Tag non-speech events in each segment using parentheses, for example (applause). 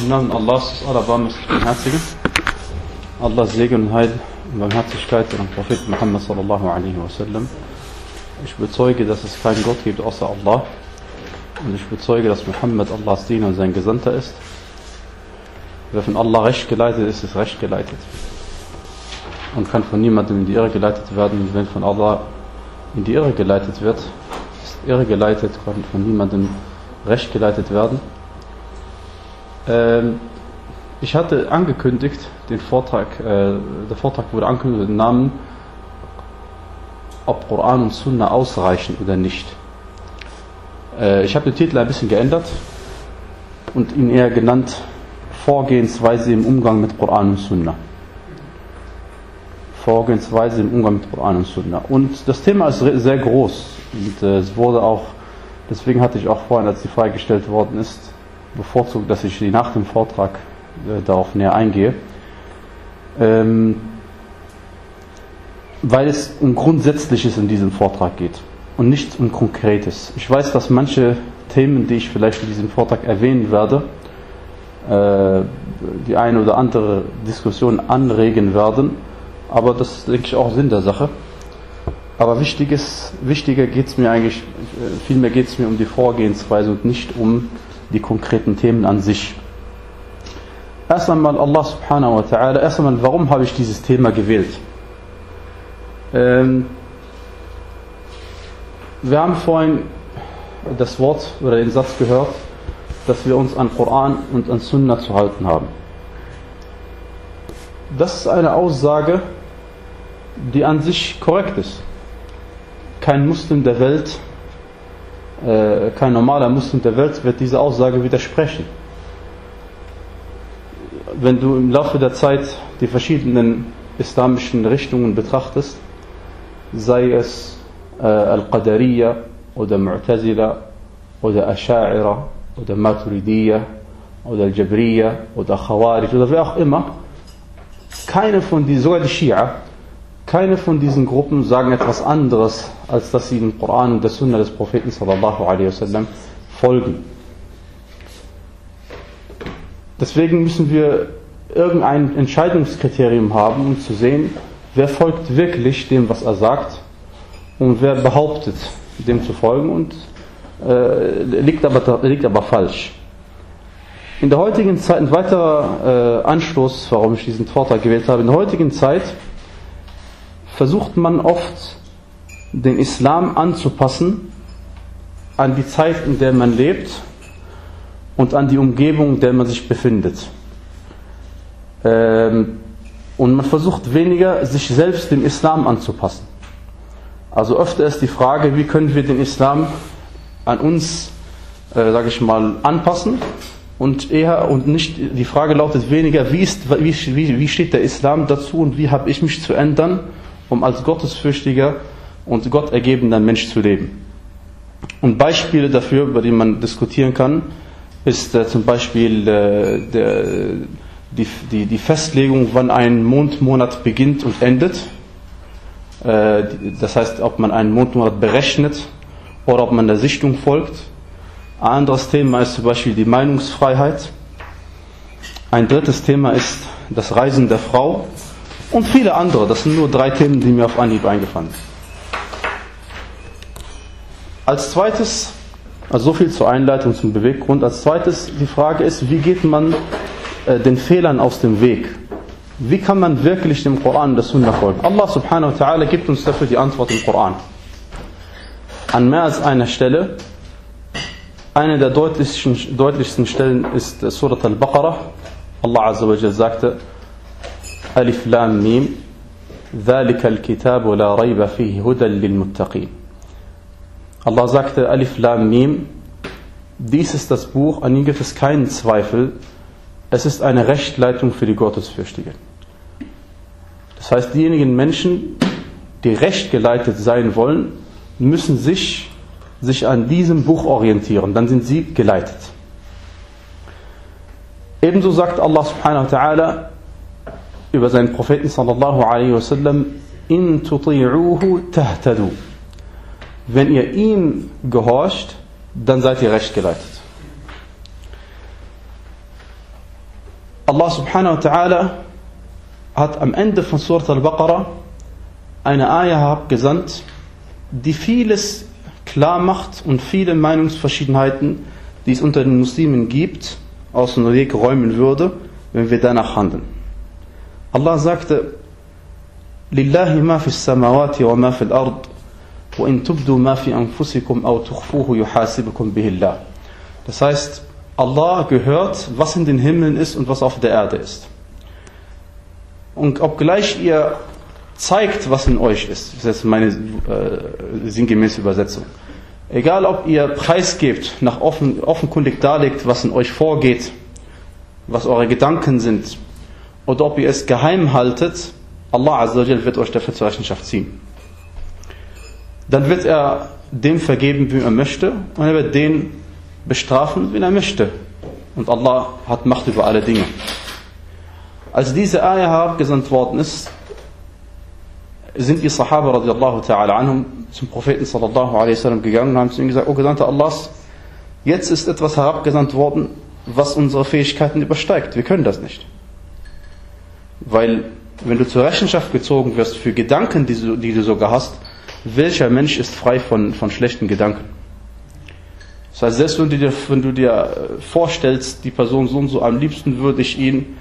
Im Namen Allahs, des Allerbarmers, Barmherzigen, Allahs Segen und Heil und Barmherzigkeit an Prophet Muhammad sallallahu alaihi wasallam. Ich bezeuge, dass es keinen Gott gibt außer Allah und ich bezeuge, dass Muhammad Allahs Diener und sein Gesandter ist. Wer von Allah recht geleitet ist, ist recht geleitet und kann von niemandem in die Irre geleitet werden. Und wenn von Allah in die Irre geleitet wird, ist Irre geleitet, kann von niemandem recht geleitet werden. Ähm, ich hatte angekündigt, den Vortrag, äh, der Vortrag wurde angekündigt, den Namen, ob Koran und Sunna ausreichen oder nicht. Äh, ich habe den Titel ein bisschen geändert und ihn eher genannt Vorgehensweise im Umgang mit Koran und Sunna. Vorgehensweise im Umgang mit Koran und Sunna. Und das Thema ist sehr groß und äh, es wurde auch, deswegen hatte ich auch vorhin, als die Frage gestellt worden ist, bevorzugt, dass ich nach dem Vortrag äh, darauf näher eingehe. Ähm, weil es um Grundsätzliches in diesem Vortrag geht und nicht um Konkretes. Ich weiß, dass manche Themen, die ich vielleicht in diesem Vortrag erwähnen werde, äh, die eine oder andere Diskussion anregen werden, aber das ist, denke ich, auch Sinn der Sache. Aber wichtiges, wichtiger geht es mir eigentlich, äh, vielmehr geht es mir um die Vorgehensweise und nicht um die konkreten Themen an sich. Erst einmal Allah subhanahu wa ta'ala, erst einmal, warum habe ich dieses Thema gewählt? Ähm, wir haben vorhin das Wort oder den Satz gehört, dass wir uns an Koran und an Sunna zu halten haben. Das ist eine Aussage, die an sich korrekt ist. Kein Muslim der Welt kein normaler Muslim der Welt wird diese Aussage widersprechen. Wenn du im Laufe der Zeit die verschiedenen islamischen Richtungen betrachtest, sei es äh, Al-Qadariya oder Mu'tazila oder Asha'ira oder Maturidiyya oder Al-Jabriya oder Khawarij oder wer auch immer, keine von diesen, sogar die Shia, keine von diesen Gruppen sagen etwas anderes, als dass sie dem Koran und der Sunna des Propheten sallallahu alaihi wasallam folgen. Deswegen müssen wir irgendein Entscheidungskriterium haben, um zu sehen, wer folgt wirklich dem, was er sagt und wer behauptet, dem zu folgen und äh, liegt, aber, liegt aber falsch. In der heutigen Zeit, ein weiterer äh, Anstoß, warum ich diesen Vortrag gewählt habe, in der heutigen Zeit versucht man oft, den Islam anzupassen an die Zeit, in der man lebt und an die Umgebung, in der man sich befindet. Ähm, und man versucht weniger, sich selbst dem Islam anzupassen. Also öfter ist die Frage, wie können wir den Islam an uns, äh, sage ich mal, anpassen und eher und nicht die Frage lautet weniger, wie, ist, wie, wie, wie steht der Islam dazu und wie habe ich mich zu ändern um als gottesfürchtiger und gottergebender Mensch zu leben. Und Beispiele dafür, über die man diskutieren kann, ist äh, zum Beispiel äh, der, die, die, die, Festlegung, wann ein Mondmonat beginnt und endet. Äh, das heißt, ob man einen Mondmonat berechnet oder ob man der Sichtung folgt. Ein anderes Thema ist zum Beispiel die Meinungsfreiheit. Ein drittes Thema ist das Reisen der Frau und viele andere. Das sind nur drei Themen, die mir auf Anhieb eingefallen sind. Als zweites, also so viel zur Einleitung, zum Beweggrund. Als zweites die Frage ist, wie geht man äh, den Fehlern aus dem Weg? Wie kann man wirklich dem Koran und der Sunna folgen? Allah subhanahu wa ta'ala gibt uns dafür die Antwort im Koran. An mehr als einer Stelle. Eine der deutlichsten, deutlichsten Stellen ist Surat al-Baqarah. Allah azza wa sagte, ألف لام ميم ذلك الكتاب لا ريب فيه هدى للمتقين Allah sagte Alif Lam Mim dies ist das Buch an ihm gibt es keinen Zweifel es ist eine Rechtleitung für die Gottesfürchtigen das heißt diejenigen Menschen die recht geleitet sein wollen müssen sich sich an diesem Buch orientieren dann sind sie geleitet ebenso sagt Allah subhanahu wa ta'ala über seinen Propheten sallallahu alaihi wasallam in tuti'uhu tahtadu wenn ihr ihm gehorcht dann seid ihr recht geleitet Allah subhanahu wa ta'ala hat am Ende von Surat al-Baqarah eine Ayah abgesandt, die vieles klar macht und viele Meinungsverschiedenheiten, die es unter den Muslimen gibt, aus dem Weg räumen würde, wenn wir danach handeln. Allah sagte, Lillahi ma fi samawati wa ma fi al-ard wa in tubdu ma fi anfusikum aw tukhfuhu yuhasibukum bihillah. Das heißt, Allah gehört, was in den Himmeln ist und was auf der Erde ist. Und obgleich ihr zeigt, was in euch ist, das ist meine äh, sinngemäße Übersetzung. Egal, ob ihr preisgebt, nach offen, offenkundig darlegt, was in euch vorgeht, was eure Gedanken sind, oder ob ihr es geheim haltet, Allah Azzawajal wird euch dafür zur Rechenschaft ziehen. Dann wird er dem vergeben, wie er möchte, und er wird den bestrafen, wie er möchte. Und Allah hat Macht über alle Dinge. Als diese Ayah abgesandt worden ist, sind die Sahaba radiallahu ta'ala anhum zum Propheten sallallahu alaihi wasallam gegangen und haben zu ihm gesagt, O Gesandter Allahs, jetzt ist etwas herabgesandt worden, was unsere Fähigkeiten übersteigt. Wir können das nicht. Weil, wenn du zur Rechenschaft gezogen wirst für Gedanken, die du, die du sogar hast, welcher Mensch ist frei von, von schlechten Gedanken? Das heißt, selbst wenn du, dir, wenn du dir vorstellst, die Person so und so, am liebsten würde ich ihn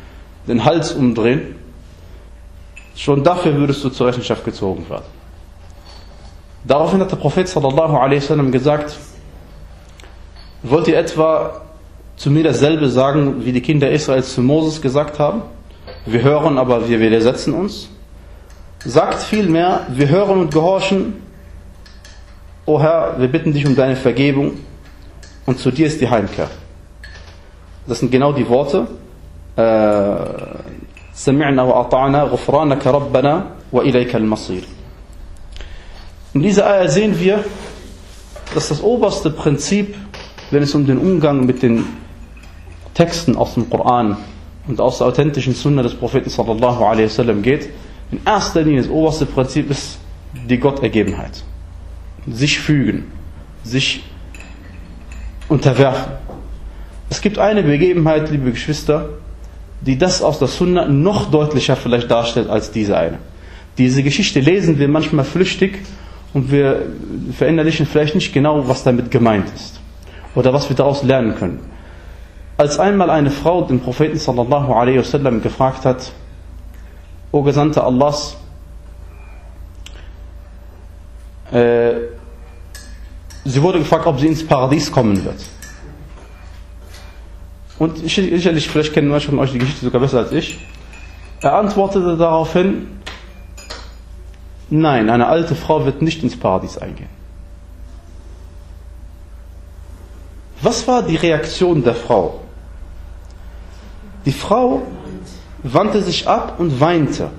den Hals umdrehen, schon dafür würdest du zur Rechenschaft gezogen werden. Daraufhin hat der Prophet sallallahu alaihi wasallam gesagt, wollt ihr etwa zu mir dasselbe sagen, wie die Kinder Israels zu Moses gesagt haben? Wir hören, aber wir widersetzen uns. Sagt vielmehr, wir hören und gehorchen, O Herr, wir bitten dich um deine Vergebung und zu dir ist die Heimkehr. Das sind genau die Worte. سمعنا وأطعنا غفرانك ربنا وإليك المصير. In dieser Eier sehen wir, dass das oberste Prinzip, wenn es um den Umgang mit den Texten aus dem Koran und aus der authentischen Sunna des Propheten sallallahu alaihi wasallam geht, in erster Linie das oberste Prinzip ist die Gottergebenheit. Sich fügen, sich unterwerfen. Es gibt eine Begebenheit, liebe Geschwister, die das aus der Sunna noch deutlicher vielleicht darstellt als diese eine. Diese Geschichte lesen wir manchmal flüchtig und wir verinnerlichen vielleicht nicht genau, was damit gemeint ist oder was wir daraus lernen können. Als einmal eine Frau den Propheten sallallahu alaihi wasallam gefragt hat, O Gesandter Allahs, äh, sie wurde gefragt, ob sie ins Paradies kommen wird. Und sicherlich, vielleicht kennen manche von euch die Geschichte sogar besser als ich. Er antwortete daraufhin, nein, eine alte Frau wird nicht ins Paradies eingehen. Was war die Reaktion der Frau? Die Frau wandte sich ab und weinte.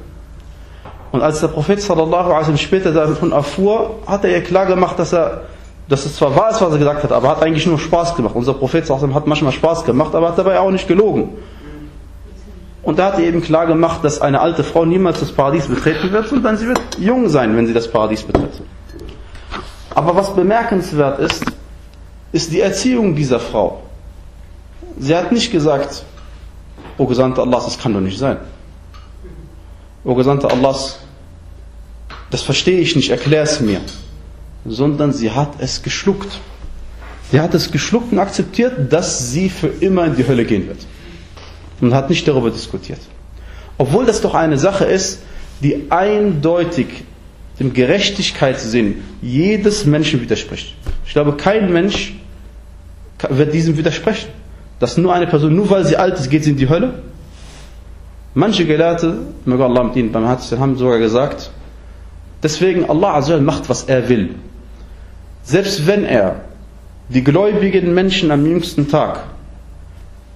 Und als der Prophet sallallahu alaihi später davon erfuhr, hat er ihr klar gemacht, dass er dass es zwar wahr ist, was er gesagt hat, aber hat eigentlich nur Spaß gemacht. Unser Prophet hat manchmal Spaß gemacht, aber hat dabei auch nicht gelogen. Und er hat eben klar gemacht, dass eine alte Frau niemals das Paradies betreten wird, sondern sie wird jung sein, wenn sie das Paradies betritt. Aber was bemerkenswert ist, ist die Erziehung dieser Frau. Sie hat nicht gesagt, O Gesandter Allahs, das kann doch nicht sein. O Gesandter Allahs, das verstehe ich nicht, erklär es mir sondern sie hat es geschluckt. Sie hat es geschluckt und akzeptiert, dass sie für immer in die Hölle gehen wird. Und hat nicht darüber diskutiert. Obwohl das doch eine Sache ist, die eindeutig dem Gerechtigkeitssinn jedes Menschen widerspricht. Ich glaube, kein Mensch wird diesem widersprechen. Dass nur eine Person, nur weil sie alt ist, geht sie in die Hölle. Manche Gelehrte, möge Allah mit ihnen beim Herzen haben sogar gesagt, deswegen Allah macht, was er will. Selbst wenn er die gläubigen Menschen am jüngsten Tag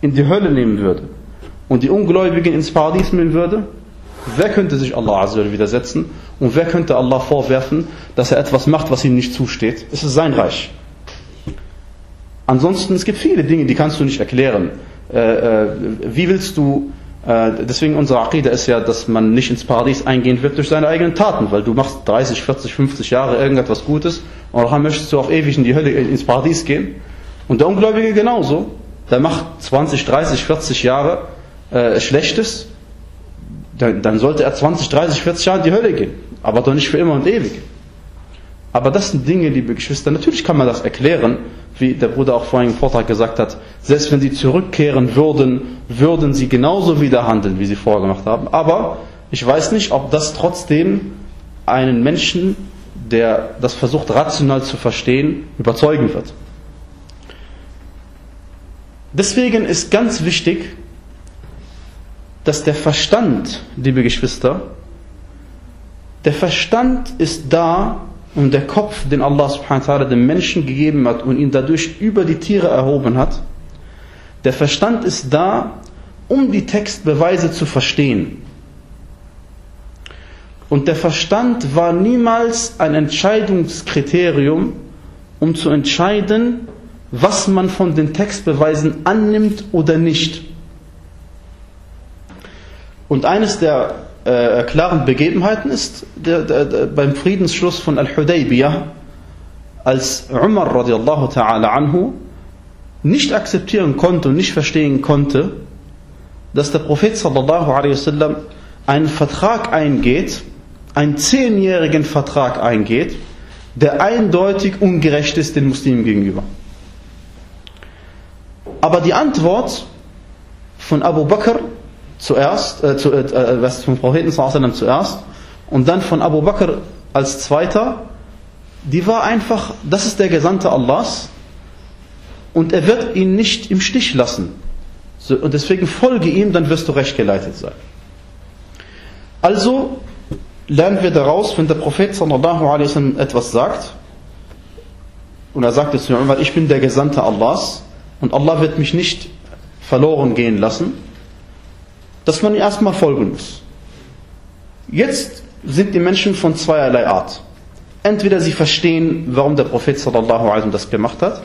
in die Hölle nehmen würde und die Ungläubigen ins Paradies nehmen würde, wer könnte sich Allah widersetzen und wer könnte Allah vorwerfen, dass er etwas macht, was ihm nicht zusteht? Es ist sein Reich. Ansonsten, es gibt viele Dinge, die kannst du nicht erklären. Äh, äh, wie willst du äh, deswegen unsere Aqida ist ja, dass man nicht ins Paradies eingehen wird durch seine eigenen Taten, weil du machst 30, 40, 50 Jahre irgendetwas Gutes und dann möchtest du auf ewig in die Hölle, ins Paradies gehen. Und der Ungläubige genauso. Der macht 20, 30, 40 Jahre äh, Schlechtes, dann, dann sollte er 20, 30, 40 Jahre in die Hölle gehen. Aber doch nicht für immer und ewig. Aber das sind Dinge, liebe Geschwister, natürlich kann man das erklären, wie der Bruder auch vorhin im Vortrag gesagt hat, selbst wenn sie zurückkehren würden, würden sie genauso wieder handeln, wie sie vorher gemacht haben. Aber ich weiß nicht, ob das trotzdem einen Menschen, der das versucht rational zu verstehen, überzeugen wird. Deswegen ist ganz wichtig, dass der Verstand, liebe Geschwister, der Verstand ist da, um der Kopf, den Allah subhanahu wa ta'ala dem Menschen gegeben hat und ihn dadurch über die Tiere erhoben hat, der Verstand ist da, um die Textbeweise zu verstehen. Und der Verstand war niemals ein Entscheidungskriterium, um zu entscheiden, was man von den Textbeweisen annimmt oder nicht. Und eines der äh, klaren Begebenheiten ist der, der, der, beim Friedensschluss von Al-Hudaybiyah, als Umar radiallahu ta'ala anhu nicht akzeptieren konnte und nicht verstehen konnte, dass der Prophet sallallahu alaihi wasallam einen Vertrag eingeht, einen zehnjährigen Vertrag eingeht, der eindeutig ungerecht ist den Muslimen gegenüber. Aber die Antwort von Abu Bakr zuerst, äh, zu, äh, was vom Propheten sallam zuerst. Und dann von Abu Bakr als zweiter, die war einfach, das ist der Gesandte Allahs. Und er wird ihn nicht im Stich lassen. So, und deswegen folge ihm, dann wirst du recht geleitet sein. Also lernen wir daraus, wenn der Prophet sallallahu alaihi wasallam etwas sagt, und er sagt es zu Umar, ich bin der Gesandte Allahs. Und Allah wird mich nicht verloren gehen lassen, dass man erstmal folgen muss. Jetzt sind die Menschen von zweierlei Art. Entweder sie verstehen, warum der Prophet sallallahu alaihi das gemacht hat,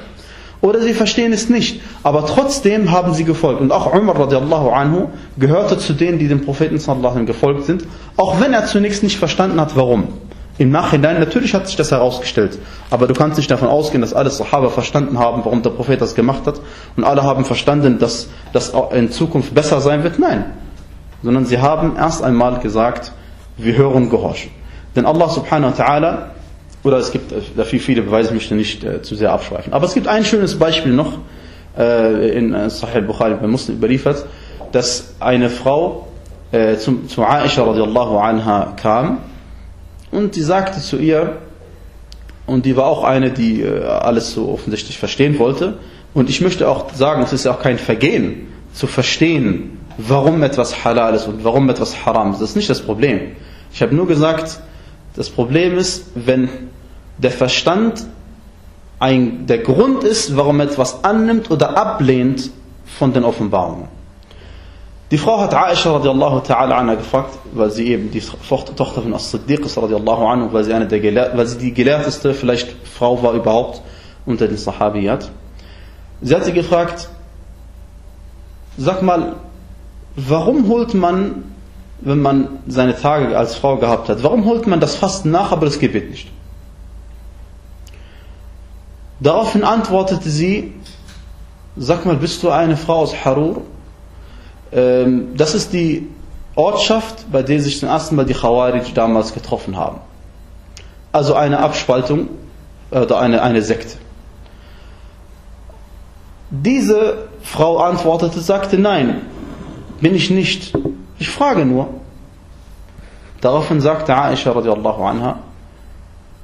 oder sie verstehen es nicht. Aber trotzdem haben sie gefolgt. Und auch Umar radiallahu anhu gehörte zu denen, die dem Propheten sallallahu alaihi gefolgt sind, auch wenn er zunächst nicht verstanden hat, warum. Im Nachhinein, natürlich hat sich das herausgestellt, aber du kannst nicht davon ausgehen, dass alle Sahaba verstanden haben, warum der Prophet das gemacht hat und alle haben verstanden, dass das in Zukunft besser sein wird. Nein, sondern sie haben erst einmal gesagt, wir hören gehorchen. Denn Allah subhanahu wa ta'ala, oder es gibt dafür viele Beweise, ich möchte nicht äh, zu sehr abschweifen. Aber es gibt ein schönes Beispiel noch, äh, in äh, Sahih al-Bukhari bei Muslim überliefert, dass eine Frau äh, zum, zu Aisha radiallahu anha kam und die sagte zu ihr, und die war auch eine, die äh, alles so offensichtlich verstehen wollte, und ich möchte auch sagen, es ist ja auch kein Vergehen, zu verstehen, warum etwas halal ist und warum etwas haram ist. Das ist nicht das Problem. Ich habe nur gesagt, das Problem ist, wenn der Verstand ein, der Grund ist, warum etwas annimmt oder ablehnt von den Offenbarungen. Die Frau hat Aisha radiallahu ta'ala anha gefragt, weil sie eben die Tochter von As-Siddiq ist radiallahu anhu, weil sie eine der weil sie die gelehrteste vielleicht Frau war überhaupt unter den Sahabiyat. Sie hat sie gefragt, sag mal, warum holt man, wenn man seine Tage als Frau gehabt hat, warum holt man das Fasten nach, aber das Gebet nicht? Daraufhin antwortete sie, sag mal, bist du eine Frau aus Harur? Ähm, das ist die Ortschaft, bei der sich zum ersten Mal die Khawarij damals getroffen haben. Also eine Abspaltung oder eine, eine Sekte. Diese Frau antwortete, sagte, nein, bin ich nicht. Ich frage nur. Daraufhin sagte Aisha radiallahu anha,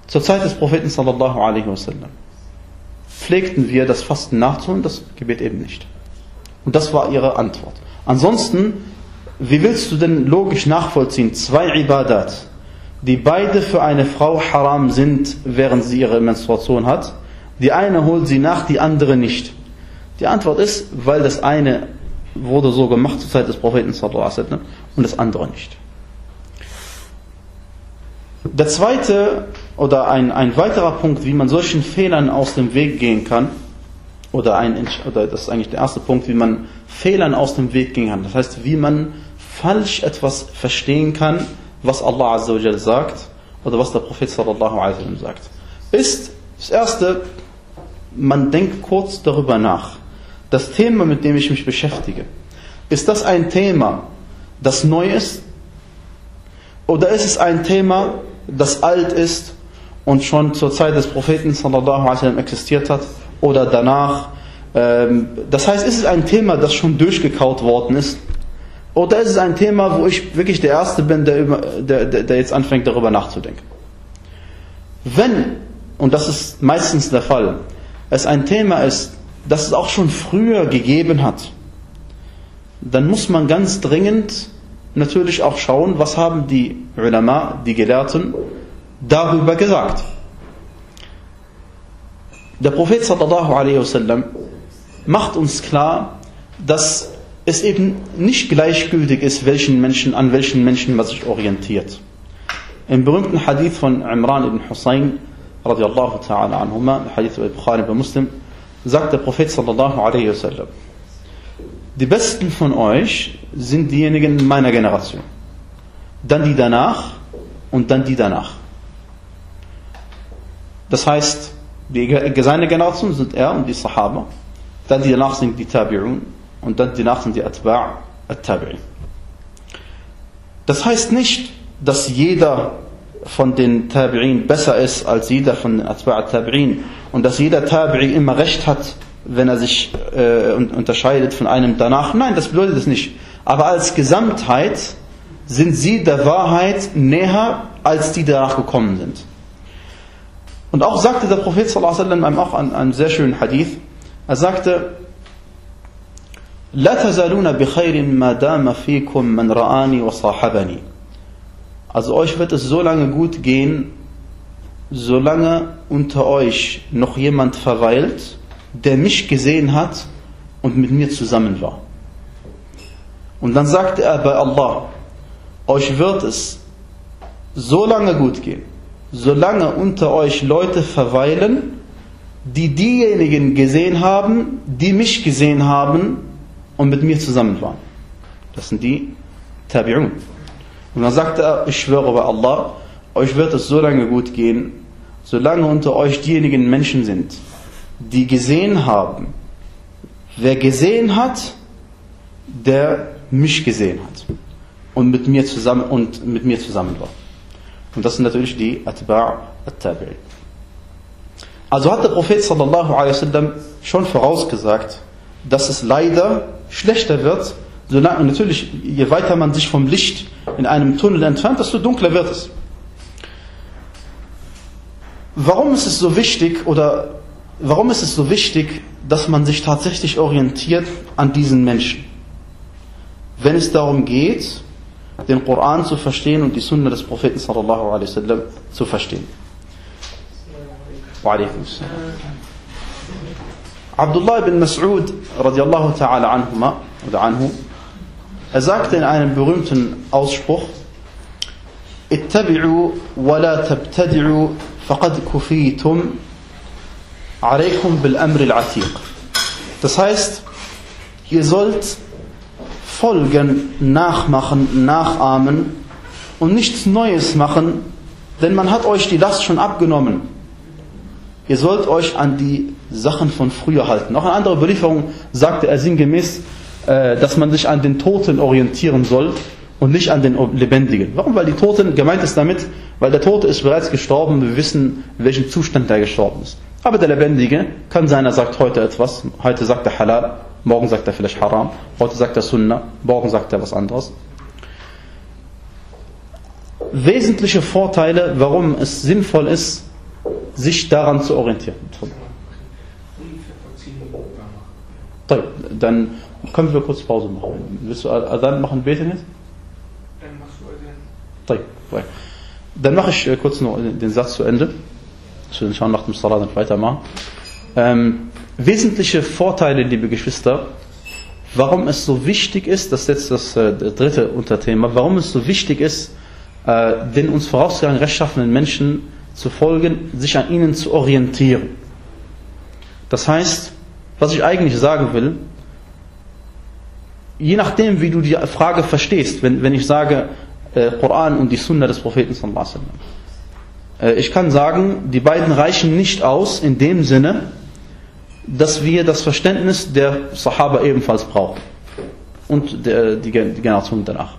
zur Zeit des Propheten sallallahu alaihi wasallam, pflegten wir das Fasten nachzuholen, das Gebet eben nicht. Und das war ihre Antwort. Ansonsten, wie willst du denn logisch nachvollziehen, zwei Ibadat, die beide für eine Frau haram sind, während sie ihre Menstruation hat, die eine holt sie nach, die andere nicht. Die Antwort ist, weil das eine wurde so gemacht zur Zeit des Propheten und das andere nicht. Der zweite oder ein, ein weiterer Punkt, wie man solchen Fehlern aus dem Weg gehen kann, oder, ein, oder das ist eigentlich der erste Punkt, wie man Fehlern aus dem Weg gehen kann. Das heißt, wie man falsch etwas verstehen kann, was Allah Azza wa sagt oder was der Prophet sallallahu alaihi wasallam sagt. Ist das erste, man denkt kurz darüber nach. Das Thema, mit dem ich mich beschäftige, Ist das ein Thema, das neu ist? Oder ist es ein Thema, das alt ist und schon zur Zeit des Propheten sallallahu alaihi existiert hat oder danach? Ähm, das heißt, ist es ein Thema, das schon durchgekaut worden ist? Oder ist es ein Thema, wo ich wirklich der Erste bin, der, über, der, der jetzt anfängt, darüber nachzudenken? Wenn, und das ist meistens der Fall, es ein Thema ist, das es auch schon früher gegeben hat, dann muss man ganz dringend natürlich auch schauen, was haben die Ulama, die Gelehrten, darüber gesagt. Der Prophet sallallahu alaihi wasallam macht uns klar, dass es eben nicht gleichgültig ist, welchen Menschen, an welchen Menschen man sich orientiert. Im berühmten Hadith von Imran ibn Hussein, radiallahu ta'ala anhuma, Hadith bei Bukhari bei Muslim, sagt der Prophet sallallahu alaihi wasallam, die Besten von euch sind diejenigen meiner Generation. Dann die danach und dann die danach. Das heißt, die, seine Generation sind er und die Sahaba. Dann die danach sind die Tabi'un und dann die danach sind die Atba' At-Tabi'in. Das heißt nicht, dass jeder von den Tabi'in besser ist als jeder von den Atba' At-Tabi'in und dass jeder Tabi'i immer recht hat, wenn er sich äh, unterscheidet von einem danach. Nein, das bedeutet es nicht. Aber als Gesamtheit sind sie der Wahrheit näher, als die danach gekommen sind. Und auch sagte der Prophet sallallahu alaihi wasallam auch einen, einen sehr schönen Hadith. Er sagte: لا تزالون بخير ما دام فيكم من رآني وصاحبني. also euch wird es so lange gut gehen, solange unter euch noch jemand verweilt, der mich gesehen hat und mit mir zusammen war. Und dann sagte er bei Allah, euch wird es so lange gut gehen, solange unter euch Leute verweilen, die diejenigen gesehen haben, die mich gesehen haben und mit mir zusammen waren. Das sind die Tabi'un. Und dann sagte er, ich schwöre bei Allah, euch wird es so lange gut gehen, solange unter euch diejenigen Menschen sind, die gesehen haben. Wer gesehen hat, der mich gesehen hat und mit mir zusammen und mit mir zusammen war. Und das sind natürlich die Atba' at-Tabi'in. Also hat der Prophet sallallahu alaihi wasallam schon vorausgesagt, dass es leider schlechter wird, solange, natürlich, je weiter man sich vom Licht in einem Tunnel entfernt, desto dunkler wird es. Warum ist es so wichtig oder warum ist es so wichtig, dass man sich tatsächlich orientiert an diesen Menschen? Wenn es darum geht, den Koran zu verstehen und die Sunna des Propheten sallallahu alaihi wasallam zu verstehen. Abdullah ibn Mas'ud radiallahu ta'ala anhuma oder anhu, er sagte in einem berühmten Ausspruch, اتبعوا ولا تبتدعوا فقد كفيتم عليكم بالأمر العتيق. Das heißt, ihr sollt folgen, nachmachen, nachahmen und nichts Neues machen, denn man hat euch die Last schon abgenommen. Ihr sollt euch an die Sachen von früher halten. Auch eine andere Überlieferung sagte er sinngemäß, äh, dass man sich an den Toten orientieren soll und nicht an den Lebendigen. Warum? Weil die Toten gemeint ist damit, weil der Tote ist bereits gestorben, wir wissen, in welchem Zustand er gestorben ist. Aber der Lebendige kann sein, er sagt heute etwas, heute sagt er Halal, morgen sagt er vielleicht Haram, heute sagt er Sunnah, morgen sagt er was anderes. Wesentliche Vorteile, warum es sinnvoll ist, sich daran zu orientieren. Dann können wir kurz Pause machen. Willst du Adhan machen, beten jetzt? Dann machst du Adhan. Dann mache ich äh, kurz noch den Satz zu Ende. Dass wir schauen nach dem Salat dann weitermachen. Ähm, wesentliche Vorteile, liebe Geschwister, warum es so wichtig ist, das ist jetzt das, äh, dritte Unterthema, warum es so wichtig ist, äh, den uns vorausgegangenen rechtschaffenen Menschen zu folgen, sich an ihnen zu orientieren. Das heißt, was ich eigentlich sagen will, je nachdem, wie du die Frage verstehst, wenn, wenn ich sage, äh, Koran und die Sunna des Propheten sallallahu alaihi äh, ich kann sagen, die beiden reichen nicht aus in dem Sinne, dass wir das Verständnis der Sahaba ebenfalls brauchen. und die, die Generation danach.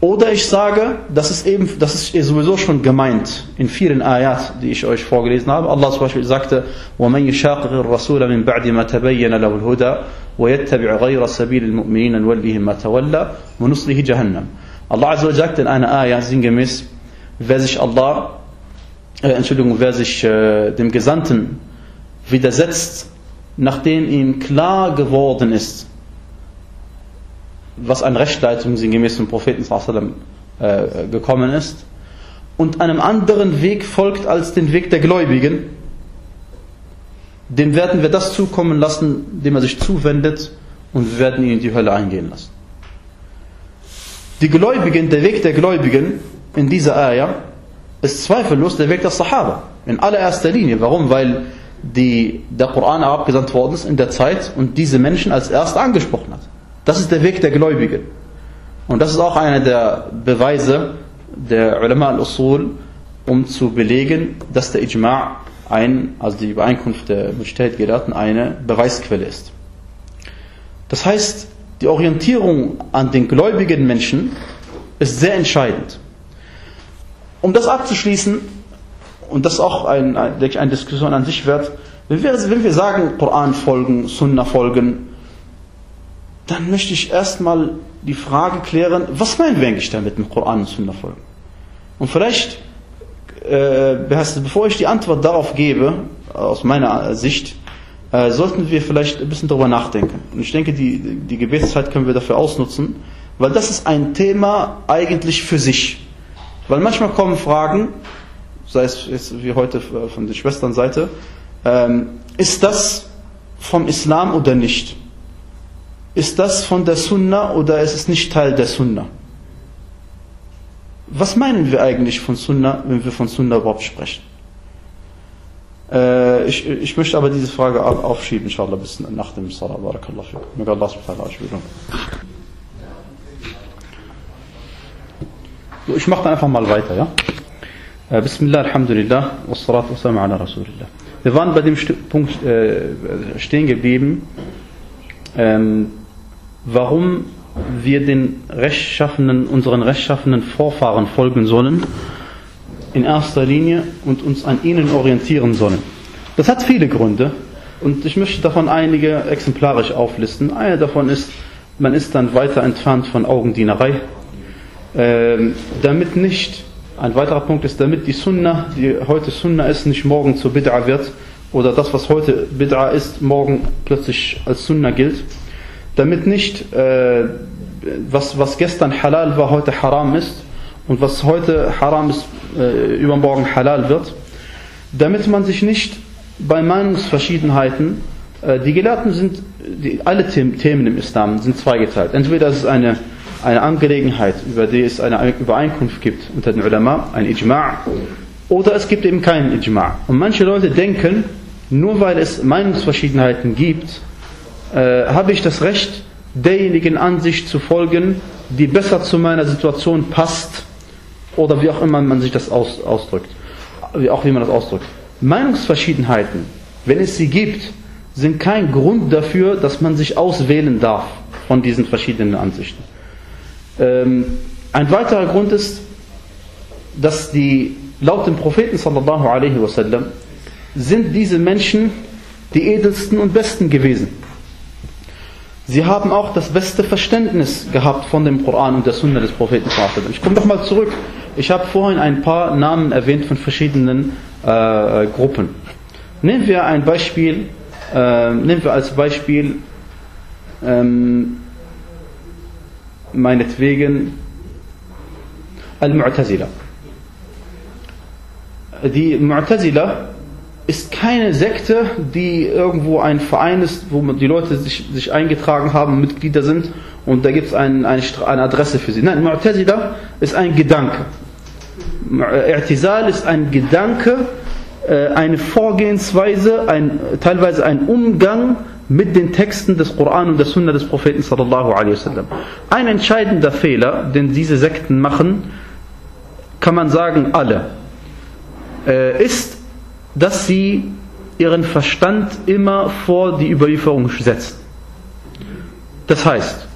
Oder ich sage, das ist eben, das ist sowieso schon gemeint in vielen Ayat, die ich euch vorgelesen habe. Allah zum Beispiel sagte, وَمَنْ يُشَاقِقِ الرَّسُولَ مِنْ بَعْدِ مَا تَبَيَّنَ لَهُ الْهُدَى وَيَتَّبِعْ غَيْرَ سَبِيلِ الْمُؤْمِنِينَ نُوَلِّهِ مَا تَوَلَّى وَنُصْلِهِ جَهَنَّمْ Allah Azza sagt in einer Ayat sinngemäß, wer sich Allah, äh, Entschuldigung, wer sich äh, dem Gesandten widersetzt, nachdem ihm klar geworden ist, was an Rechtleitung gemäß dem Propheten äh, gekommen ist, und einem anderen Weg folgt als den Weg der Gläubigen, dem werden wir das zukommen lassen, dem er sich zuwendet, und wir werden ihn in die Hölle eingehen lassen. Die Gläubigen, der Weg der Gläubigen in dieser Ayah ist zweifellos der Weg der Sahaba. In allererster Linie. Warum? Weil die, der Koran abgesandt worden ist in der Zeit und diese Menschen als erst angesprochen hat. Das ist der Weg der Gläubigen. Und das ist auch einer der Beweise der Ulama al-Usul, um zu belegen, dass der Ijma' ein, also die Übereinkunft der Mujtahid-Gelehrten eine Beweisquelle ist. Das heißt, die Orientierung an den gläubigen Menschen ist sehr entscheidend. Um das abzuschließen, und das ist auch ein, eine Diskussion an sich wert, wenn wir, wenn wir sagen, Koran folgen, Sunna folgen, dann möchte ich erstmal die Frage klären, was meinen wir eigentlich damit mit Koran und Sunna folgen? Und vielleicht, äh, bevor ich die Antwort darauf gebe, aus meiner Sicht, äh, sollten wir vielleicht ein bisschen darüber nachdenken. Und ich denke, die, die Gebetszeit können wir dafür ausnutzen, weil das ist ein Thema eigentlich für sich. Weil manchmal kommen Fragen, sei es jetzt wie heute von der Schwesternseite, ähm, ist das vom Islam oder nicht? Ist das von der Sunna oder ist es nicht Teil der Sunna? Was meinen wir eigentlich von Sunna, wenn wir von Sunna überhaupt sprechen? Äh, ich, ich möchte aber diese Frage aufschieben, inshallah, bis nach dem Salah. Barakallah Allah so, Ich mache dann einfach mal weiter, ja? Äh, Bismillah, Alhamdulillah, wassalatu wassalam ala Rasulillah. Wir waren bei dem Punkt äh, stehen geblieben, ähm, warum wir den rechtschaffenen, unseren rechtschaffenen Vorfahren folgen sollen, in erster Linie und uns an ihnen orientieren sollen. Das hat viele Gründe und ich möchte davon einige exemplarisch auflisten. Einer davon ist, man ist dann weiter entfernt von Augendienerei, ähm, damit nicht, ein weiterer Punkt ist, damit die Sunna, die heute Sunna ist, nicht morgen zu Bid'a wird oder das, was heute Bid'a ist, morgen plötzlich als Sunna gilt damit nicht, äh, was, was gestern halal war, heute haram ist und was heute haram ist, äh, übermorgen halal wird, damit man sich nicht bei Meinungsverschiedenheiten, äh, die Gelehrten sind, die, alle Themen im Islam sind zweigeteilt. Entweder es ist eine, eine Angelegenheit, über die es eine Übereinkunft gibt unter den Ulama, ein Ijma' oder es gibt eben keinen Ijma'. Und manche Leute denken, nur weil es Meinungsverschiedenheiten gibt, äh, habe ich das Recht, derjenigen Ansicht zu folgen, die besser zu meiner Situation passt oder wie auch immer man sich das aus, ausdrückt. Wie auch wie man das ausdrückt. Meinungsverschiedenheiten, wenn es sie gibt, sind kein Grund dafür, dass man sich auswählen darf von diesen verschiedenen Ansichten. Ähm, ein weiterer Grund ist, dass die laut dem Propheten sallallahu alaihi wasallam sind diese Menschen die edelsten und besten gewesen. Sie haben auch das beste Verständnis gehabt von dem Koran und der Sunna des Propheten. Ich komme doch mal zurück. Ich habe vorhin ein paar Namen erwähnt von verschiedenen äh, Gruppen. Nehmen wir ein Beispiel, äh, nehmen wir als Beispiel ähm, meinetwegen Al-Mu'tazila. Die Mu'tazila ist keine Sekte, die irgendwo ein Verein ist, wo die Leute sich, sich eingetragen haben, Mitglieder sind und da gibt es ein, eine, eine Adresse für sie. Nein, Mu'tazila ist ein Gedanke. I'tizal ist ein Gedanke, äh, eine Vorgehensweise, ein, teilweise ein Umgang mit den Texten des Koran und der Sunna des Propheten sallallahu alaihi wasallam. Ein entscheidender Fehler, den diese Sekten machen, kann man sagen alle, äh, ist dass sie ihren Verstand immer vor die Überlieferung setzen. Das heißt,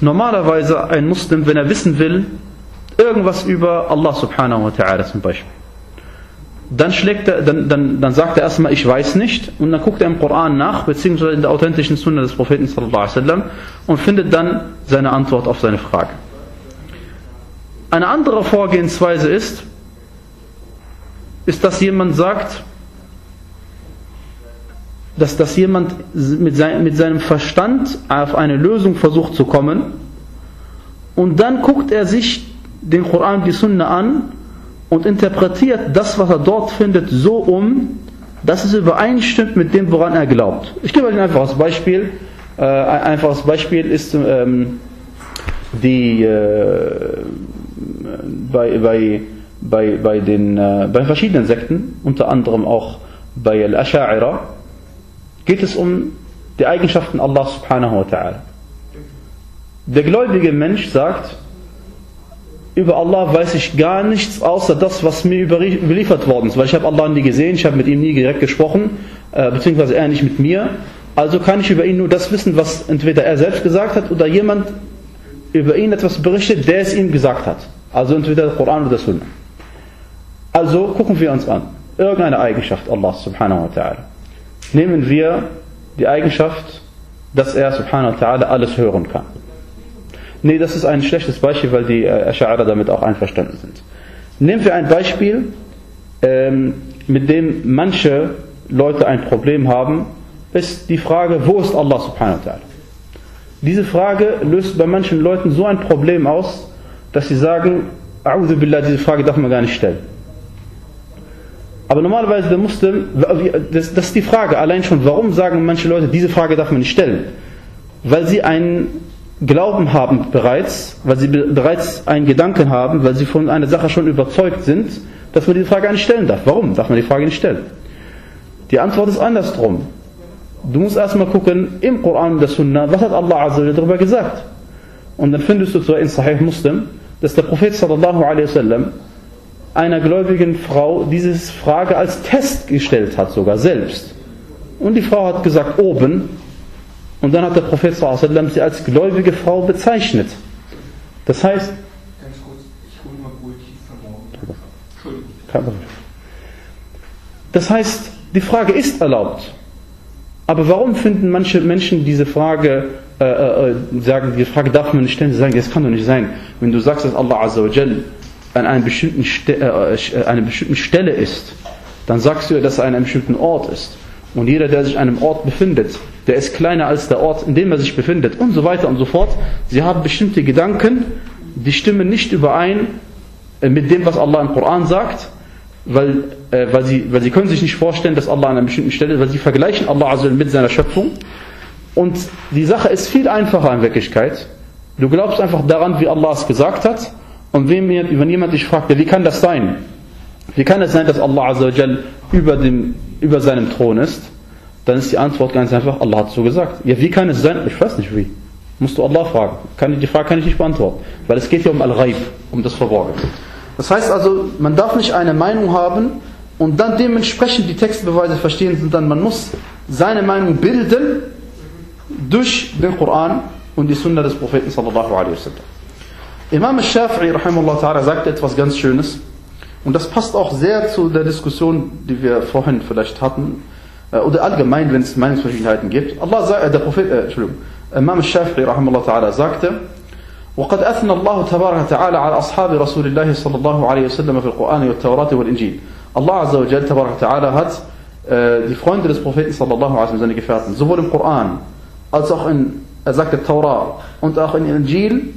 normalerweise ein Muslim, wenn er wissen will, irgendwas über Allah subhanahu wa ta'ala zum Beispiel, dann, schlägt er, dann, dann, dann sagt er erstmal, ich weiß nicht, und dann guckt er im Koran nach, beziehungsweise in der authentischen Sunna des Propheten sallallahu alaihi wasallam, und findet dann seine Antwort auf seine Frage. Eine andere Vorgehensweise ist, ist, dass jemand sagt, dass, dass jemand mit, sein, mit seinem Verstand auf eine Lösung versucht zu kommen und dann guckt er sich den Koran, die Sunna an und interpretiert das, was er dort findet, so um, dass es übereinstimmt mit dem, woran er glaubt. Ich gebe euch ein einfaches Beispiel. Äh, ein einfaches Beispiel ist ähm, die äh, bei, bei, bei, bei, den, äh, bei verschiedenen Sekten, unter anderem auch bei Al-Asha'ira, geht es um die Eigenschaften Allah subhanahu wa ta'ala. Der gläubige Mensch sagt, über Allah weiß ich gar nichts außer das, was mir überliefert worden ist, weil ich habe Allah nie gesehen, ich habe mit ihm nie direkt gesprochen, äh, beziehungsweise er nicht mit mir. Also kann ich über ihn nur das wissen, was entweder er selbst gesagt hat oder jemand über ihn etwas berichtet, der es ihm gesagt hat. Also entweder der Koran oder der Sunnah. Also gucken wir uns an. Irgendeine Eigenschaft Allah subhanahu wa ta'ala. Nehmen wir die Eigenschaft, dass er subhanahu wa ta'ala alles hören kann. Nee, das ist ein schlechtes Beispiel, weil die äh, Ash'ara damit auch einverstanden sind. Nehmen wir ein Beispiel, ähm, mit dem manche Leute ein Problem haben, ist die Frage, wo ist Allah subhanahu wa ta'ala? Diese Frage löst bei manchen Leuten so ein Problem aus, dass sie sagen, A'udhu Billah, diese Frage darf man gar nicht stellen. Aber normalerweise der Muslim, das, das ist die Frage, allein schon, warum sagen manche Leute, diese Frage darf man nicht stellen? Weil sie einen Glauben haben bereits, weil sie bereits einen Gedanken haben, weil sie von einer Sache schon überzeugt sind, dass man diese Frage nicht stellen darf. Warum darf man die Frage nicht stellen? Die Antwort ist andersrum. Du musst erstmal gucken, im Koran und der Sunna, was hat Allah Azza darüber gesagt? Und dann findest du zwar in Sahih Muslim, dass der Prophet sallallahu alaihi wasallam einer gläubigen Frau diese Frage als Test gestellt hat, sogar selbst. Und die Frau hat gesagt, oben. Und dann hat der Prophet wasallam sie als gläubige Frau bezeichnet. Das heißt, Ganz kurz, ich hole mal Brötchen von morgen. Entschuldigung. Das heißt, die Frage ist erlaubt. Aber warum finden manche Menschen diese Frage, äh, äh, sagen, die Frage darf man nicht stellen, sie sagen, das kann doch nicht sein. Wenn du sagst, dass Allah Azza wa Jal an einer bestimmten, Ste äh, äh einer bestimmten Stelle ist, dann sagst du, dass er an einem bestimmten Ort ist. Und jeder, der sich an einem Ort befindet, der ist kleiner als der Ort, in dem er sich befindet und so weiter und so fort. Sie haben bestimmte Gedanken, die stimmen nicht überein äh, mit dem, was Allah im Koran sagt weil, äh, weil, sie, weil sie können sich nicht vorstellen, dass Allah an einer bestimmten Stelle ist, weil sie vergleichen Allah mit seiner Schöpfung. Und die Sache ist viel einfacher in Wirklichkeit. Du glaubst einfach daran, wie Allah es gesagt hat. Und wenn, jemand dich fragt, wie kann das sein? Wie kann es sein, dass Allah Azzawajal über, über seinem Thron ist? Dann ist die Antwort ganz einfach, Allah hat so gesagt. Ja, wie kann es sein? Ich weiß nicht wie. Musst du Allah fragen. Kann, die Frage kann ich nicht beantworten. Weil es geht ja um Al-Ghaib, um das Verborgene. Das heißt also, man darf nicht eine Meinung haben und dann dementsprechend die Textbeweise verstehen, sondern man muss seine Meinung bilden durch den Koran und die Sunna des Propheten sallallahu alaihi wasallam. Imam al-Shafi'i rahimahullah ta'ala sagt etwas ganz Schönes und das passt auch sehr zu der Diskussion, die wir vorhin vielleicht hatten äh, oder allgemein, wenn es Meinungsverschiedenheiten gibt. Allah sagt, äh, der Prophet, äh, Entschuldigung, Imam al-Shafi'i rahimahullah ta'ala sagte, وقد أثنى الله تبارك وتعالى على أصحاب رسول الله صلى الله عليه وسلم في القرآن والتوراة والإنجيل. Allah Azza wa Jal Tabarak Ta'ala hat äh, die Freunde des Propheten alaihi wasallam, seine Gefährten, sowohl im Koran als auch in, er sagte Torah und auch in Injil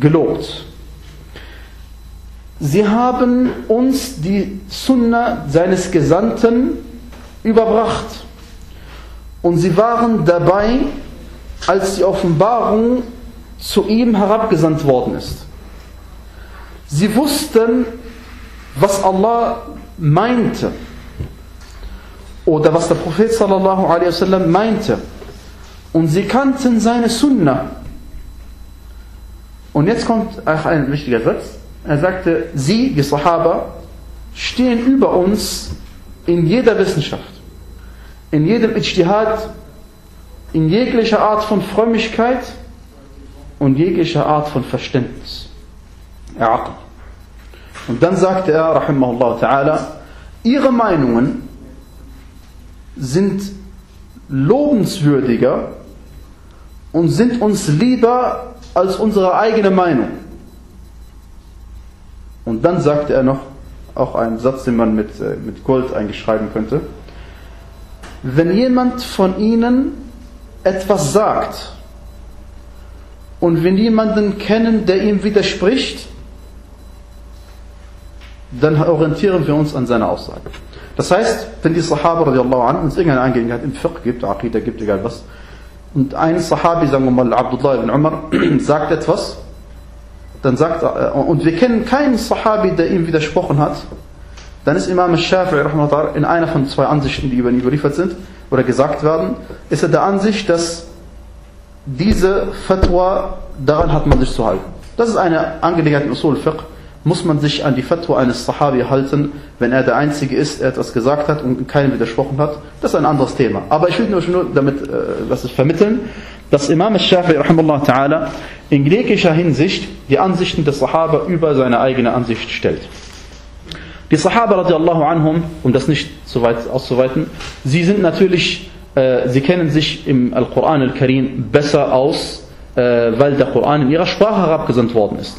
gelobt. Sie haben uns die Sunna seines Gesandten überbracht und sie waren dabei, als die Offenbarung zu ihm herabgesandt worden ist. Sie wussten, was Allah meinte oder was der Prophet sallallahu alaihi wasallam meinte und sie kannten seine Sunna. Und jetzt kommt ein wichtiger Satz. Er sagte, sie, die Sahaba, stehen über uns in jeder Wissenschaft, in jedem Ijtihad, in jeglicher Art von Frömmigkeit und jeglicher Art von Verständnis. Und dann sagte er, rahimahullah ta'ala, ihre Meinungen sind lobenswürdiger und sind uns lieber als unsere eigene Meinung. Und dann sagte er noch, auch einen Satz, den man mit, äh, mit Gold eingeschreiben könnte. Wenn jemand von ihnen etwas sagt und wenn jemanden kennen, der ihm widerspricht, dann orientieren wir uns an seiner Aussage. Das heißt, wenn die Sahaba radiallahu anhu uns irgendeine Angelegenheit im Fiqh gibt, Aqidah gibt, egal was, und ein Sahabi, sagen wir mal Abdullah ibn Umar, (clears throat) sagt etwas, dann sagt äh, und wir kennen keinen Sahabi, der ihm widersprochen hat, dann ist Imam al-Shafi'i in einer von zwei Ansichten, die über ihn überliefert sind oder gesagt werden, ist er der Ansicht, dass diese Fatwa, daran hat man sich zu halten. Das ist eine Angelegenheit im Usul Fiqh muss man sich an die Fatwa eines Sahabi halten, wenn er der Einzige ist, der etwas gesagt hat und keinem widersprochen hat. Das ist ein anderes Thema. Aber ich will nur damit äh, was ich vermitteln, dass Imam al-Shafi'i ta'ala in jeglicher Hinsicht die Ansichten des Sahaba über seine eigene Ansicht stellt. Die Sahaba radiallahu anhum, um das nicht so weit auszuweiten, sie sind natürlich, äh, sie kennen sich im Al-Quran al-Karim besser aus, äh, weil der Koran in ihrer Sprache herabgesandt worden ist.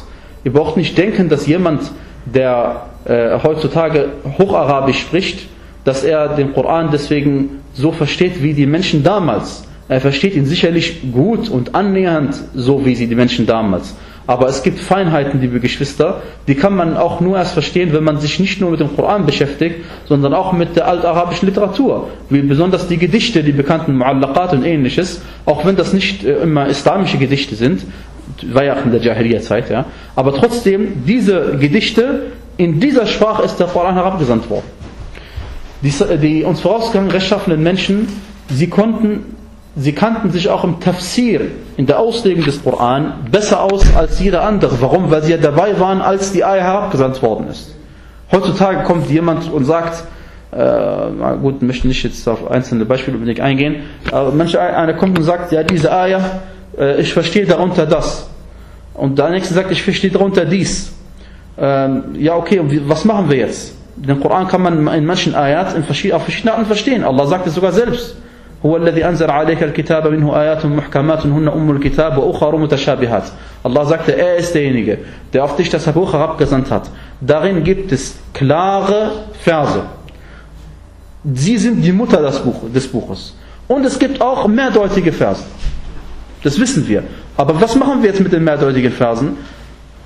Ihr braucht nicht denken, dass jemand, der äh, heutzutage Hocharabisch spricht, dass er den Koran deswegen so versteht wie die Menschen damals. Er versteht ihn sicherlich gut und annähernd so wie sie die Menschen damals. Aber es gibt Feinheiten, liebe Geschwister, die kann man auch nur erst verstehen, wenn man sich nicht nur mit dem Koran beschäftigt, sondern auch mit der altarabischen Literatur. Wie besonders die Gedichte, die bekannten Mu'allaqat und ähnliches, auch wenn das nicht äh, immer islamische Gedichte sind, war ja auch in der Jahiliya-Zeit, ja. Aber trotzdem, diese Gedichte, in dieser Sprache ist der Koran herabgesandt worden. Die, die uns vorausgegangen rechtschaffenen Menschen, sie konnten, sie kannten sich auch im Tafsir, in der Auslegung des Koran, besser aus als jeder andere. Warum? Weil sie ja dabei waren, als die Eier herabgesandt worden ist. Heutzutage kommt jemand und sagt, äh, gut, möchte nicht jetzt auf einzelne Beispiele eingehen, aber manche einer kommt und sagt, ja, diese Eier, äh, ich verstehe darunter das. Und der nächste sagt, ich verstehe darunter dies. Ähm, ja, okay, und was machen wir jetzt? Den Koran kann man in manchen Ayat in verschiedenen, auf verschiedene Arten verstehen. Allah sagt es sogar selbst. هو الذي أنزل عليك الكتاب منه آيات محكمات هن أم الكتاب وأخر متشابهات Allah sagte, er ist derjenige, der auf dich das Buch herabgesandt hat. Darin gibt es klare Verse. Sie sind die Mutter des Buches. Und es gibt auch mehrdeutige Verse. Das wissen wir. Aber was machen wir jetzt mit den mehrdeutigen Versen?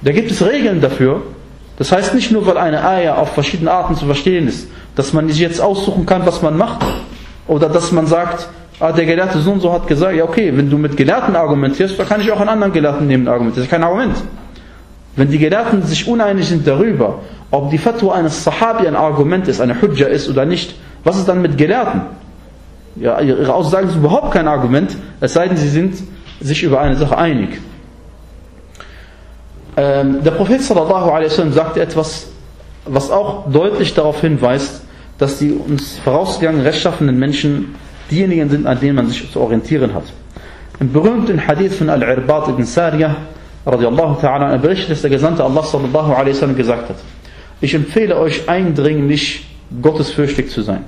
Da gibt es Regeln dafür. Das heißt nicht nur, weil eine Eier auf verschiedene Arten zu verstehen ist, dass man sich jetzt aussuchen kann, was man macht. Oder dass man sagt, ah, der Gelehrte so und so hat gesagt, ja okay, wenn du mit Gelehrten argumentierst, dann kann ich auch einen anderen Gelehrten nehmen argumentieren. Das ist kein Argument. Wenn die Gelehrten sich uneinig sind darüber, ob die Fatwa eines Sahabi ein Argument ist, eine Hujja ist oder nicht, was ist dann mit Gelehrten? Ja, ihre Aussagen sind überhaupt kein Argument, es sei denn, sie sind sich über eine Sache einig. Ähm, der Prophet sallallahu alaihi wasallam sagte etwas, was auch deutlich darauf hinweist, dass die uns vorausgegangenen rechtschaffenden Menschen diejenigen sind, an denen man sich zu orientieren hat. Im berühmten Hadith von Al-Irbat ibn Sariyah radiallahu ta'ala, er berichtet, dass der Gesandte Allah sallallahu alaihi wasallam gesagt hat, ich empfehle euch eindringlich, gottesfürchtig zu sein,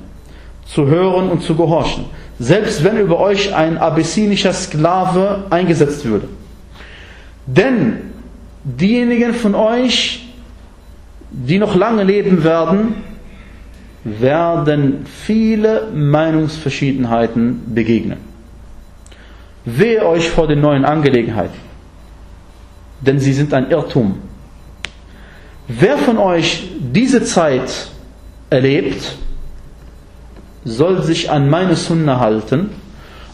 zu hören und zu gehorchen selbst wenn über euch ein abyssinischer Sklave eingesetzt würde. Denn diejenigen von euch, die noch lange leben werden, werden viele Meinungsverschiedenheiten begegnen. Wehe euch vor den neuen Angelegenheiten, denn sie sind ein Irrtum. Wer von euch diese Zeit erlebt, soll sich an meine Sunna halten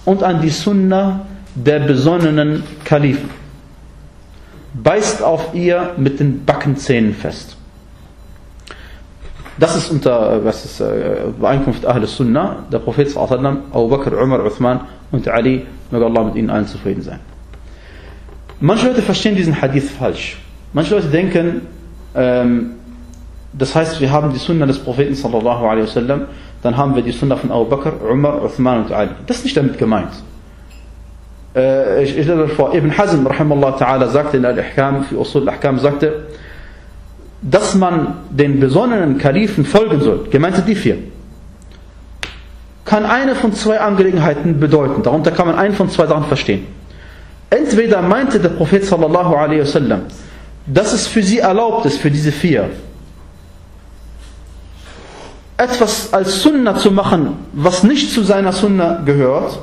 und an die Sunna der besonnenen Kalifen. Beißt auf ihr mit den Backenzähnen fest. Das ist unter was ist, äh, Übereinkunft Ahl Sunnah, der Prophet sallam, Abu Bakr, Umar, Uthman und Ali, möge Allah mit ihnen allen zufrieden sein. Manche Leute verstehen diesen Hadith falsch. Manche Leute denken, ähm, das heißt, wir haben die Sunna des Propheten sallallahu alaihi wasallam dann haben wir die Sunna von Abu Bakr, Umar, Uthman und Ali. Das ist nicht damit gemeint. äh, ich, lese vor, Ibn Hazm, rahimahullah ta'ala, sagte in Al-Ihkam, für Usul Al-Ahkam, sagte, dass man den besonnenen Kalifen folgen soll, gemeint sind die vier, kann eine von zwei Angelegenheiten bedeuten. Darunter kann man einen von zwei Sachen verstehen. Entweder meinte der Prophet sallallahu alaihi wasallam, dass es für sie erlaubt ist, für diese vier, etwas als Sunna zu machen, was nicht zu seiner Sunna gehört.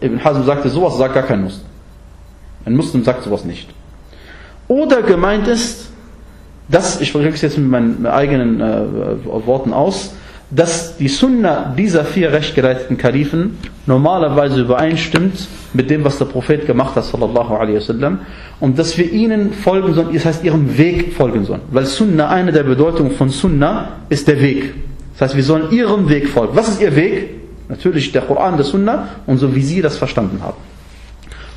Ibn Hazm sagte, sowas sagt gar kein Muslim. Ein Muslim sagt sowas nicht. Oder gemeint ist, dass, ich drücke es jetzt mit meinen eigenen äh, Worten aus, dass die Sunna dieser vier rechtgeleiteten Kalifen normalerweise übereinstimmt mit dem, was der Prophet gemacht hat, sallallahu alaihi wasallam, und dass wir ihnen folgen sollen, das heißt ihrem Weg folgen sollen. Weil Sunna, eine der Bedeutungen von Sunna ist der Weg. Das heißt, wir sollen ihrem Weg folgen. Was ist ihr Weg? Natürlich der Koran, der Sunna und so wie sie das verstanden haben.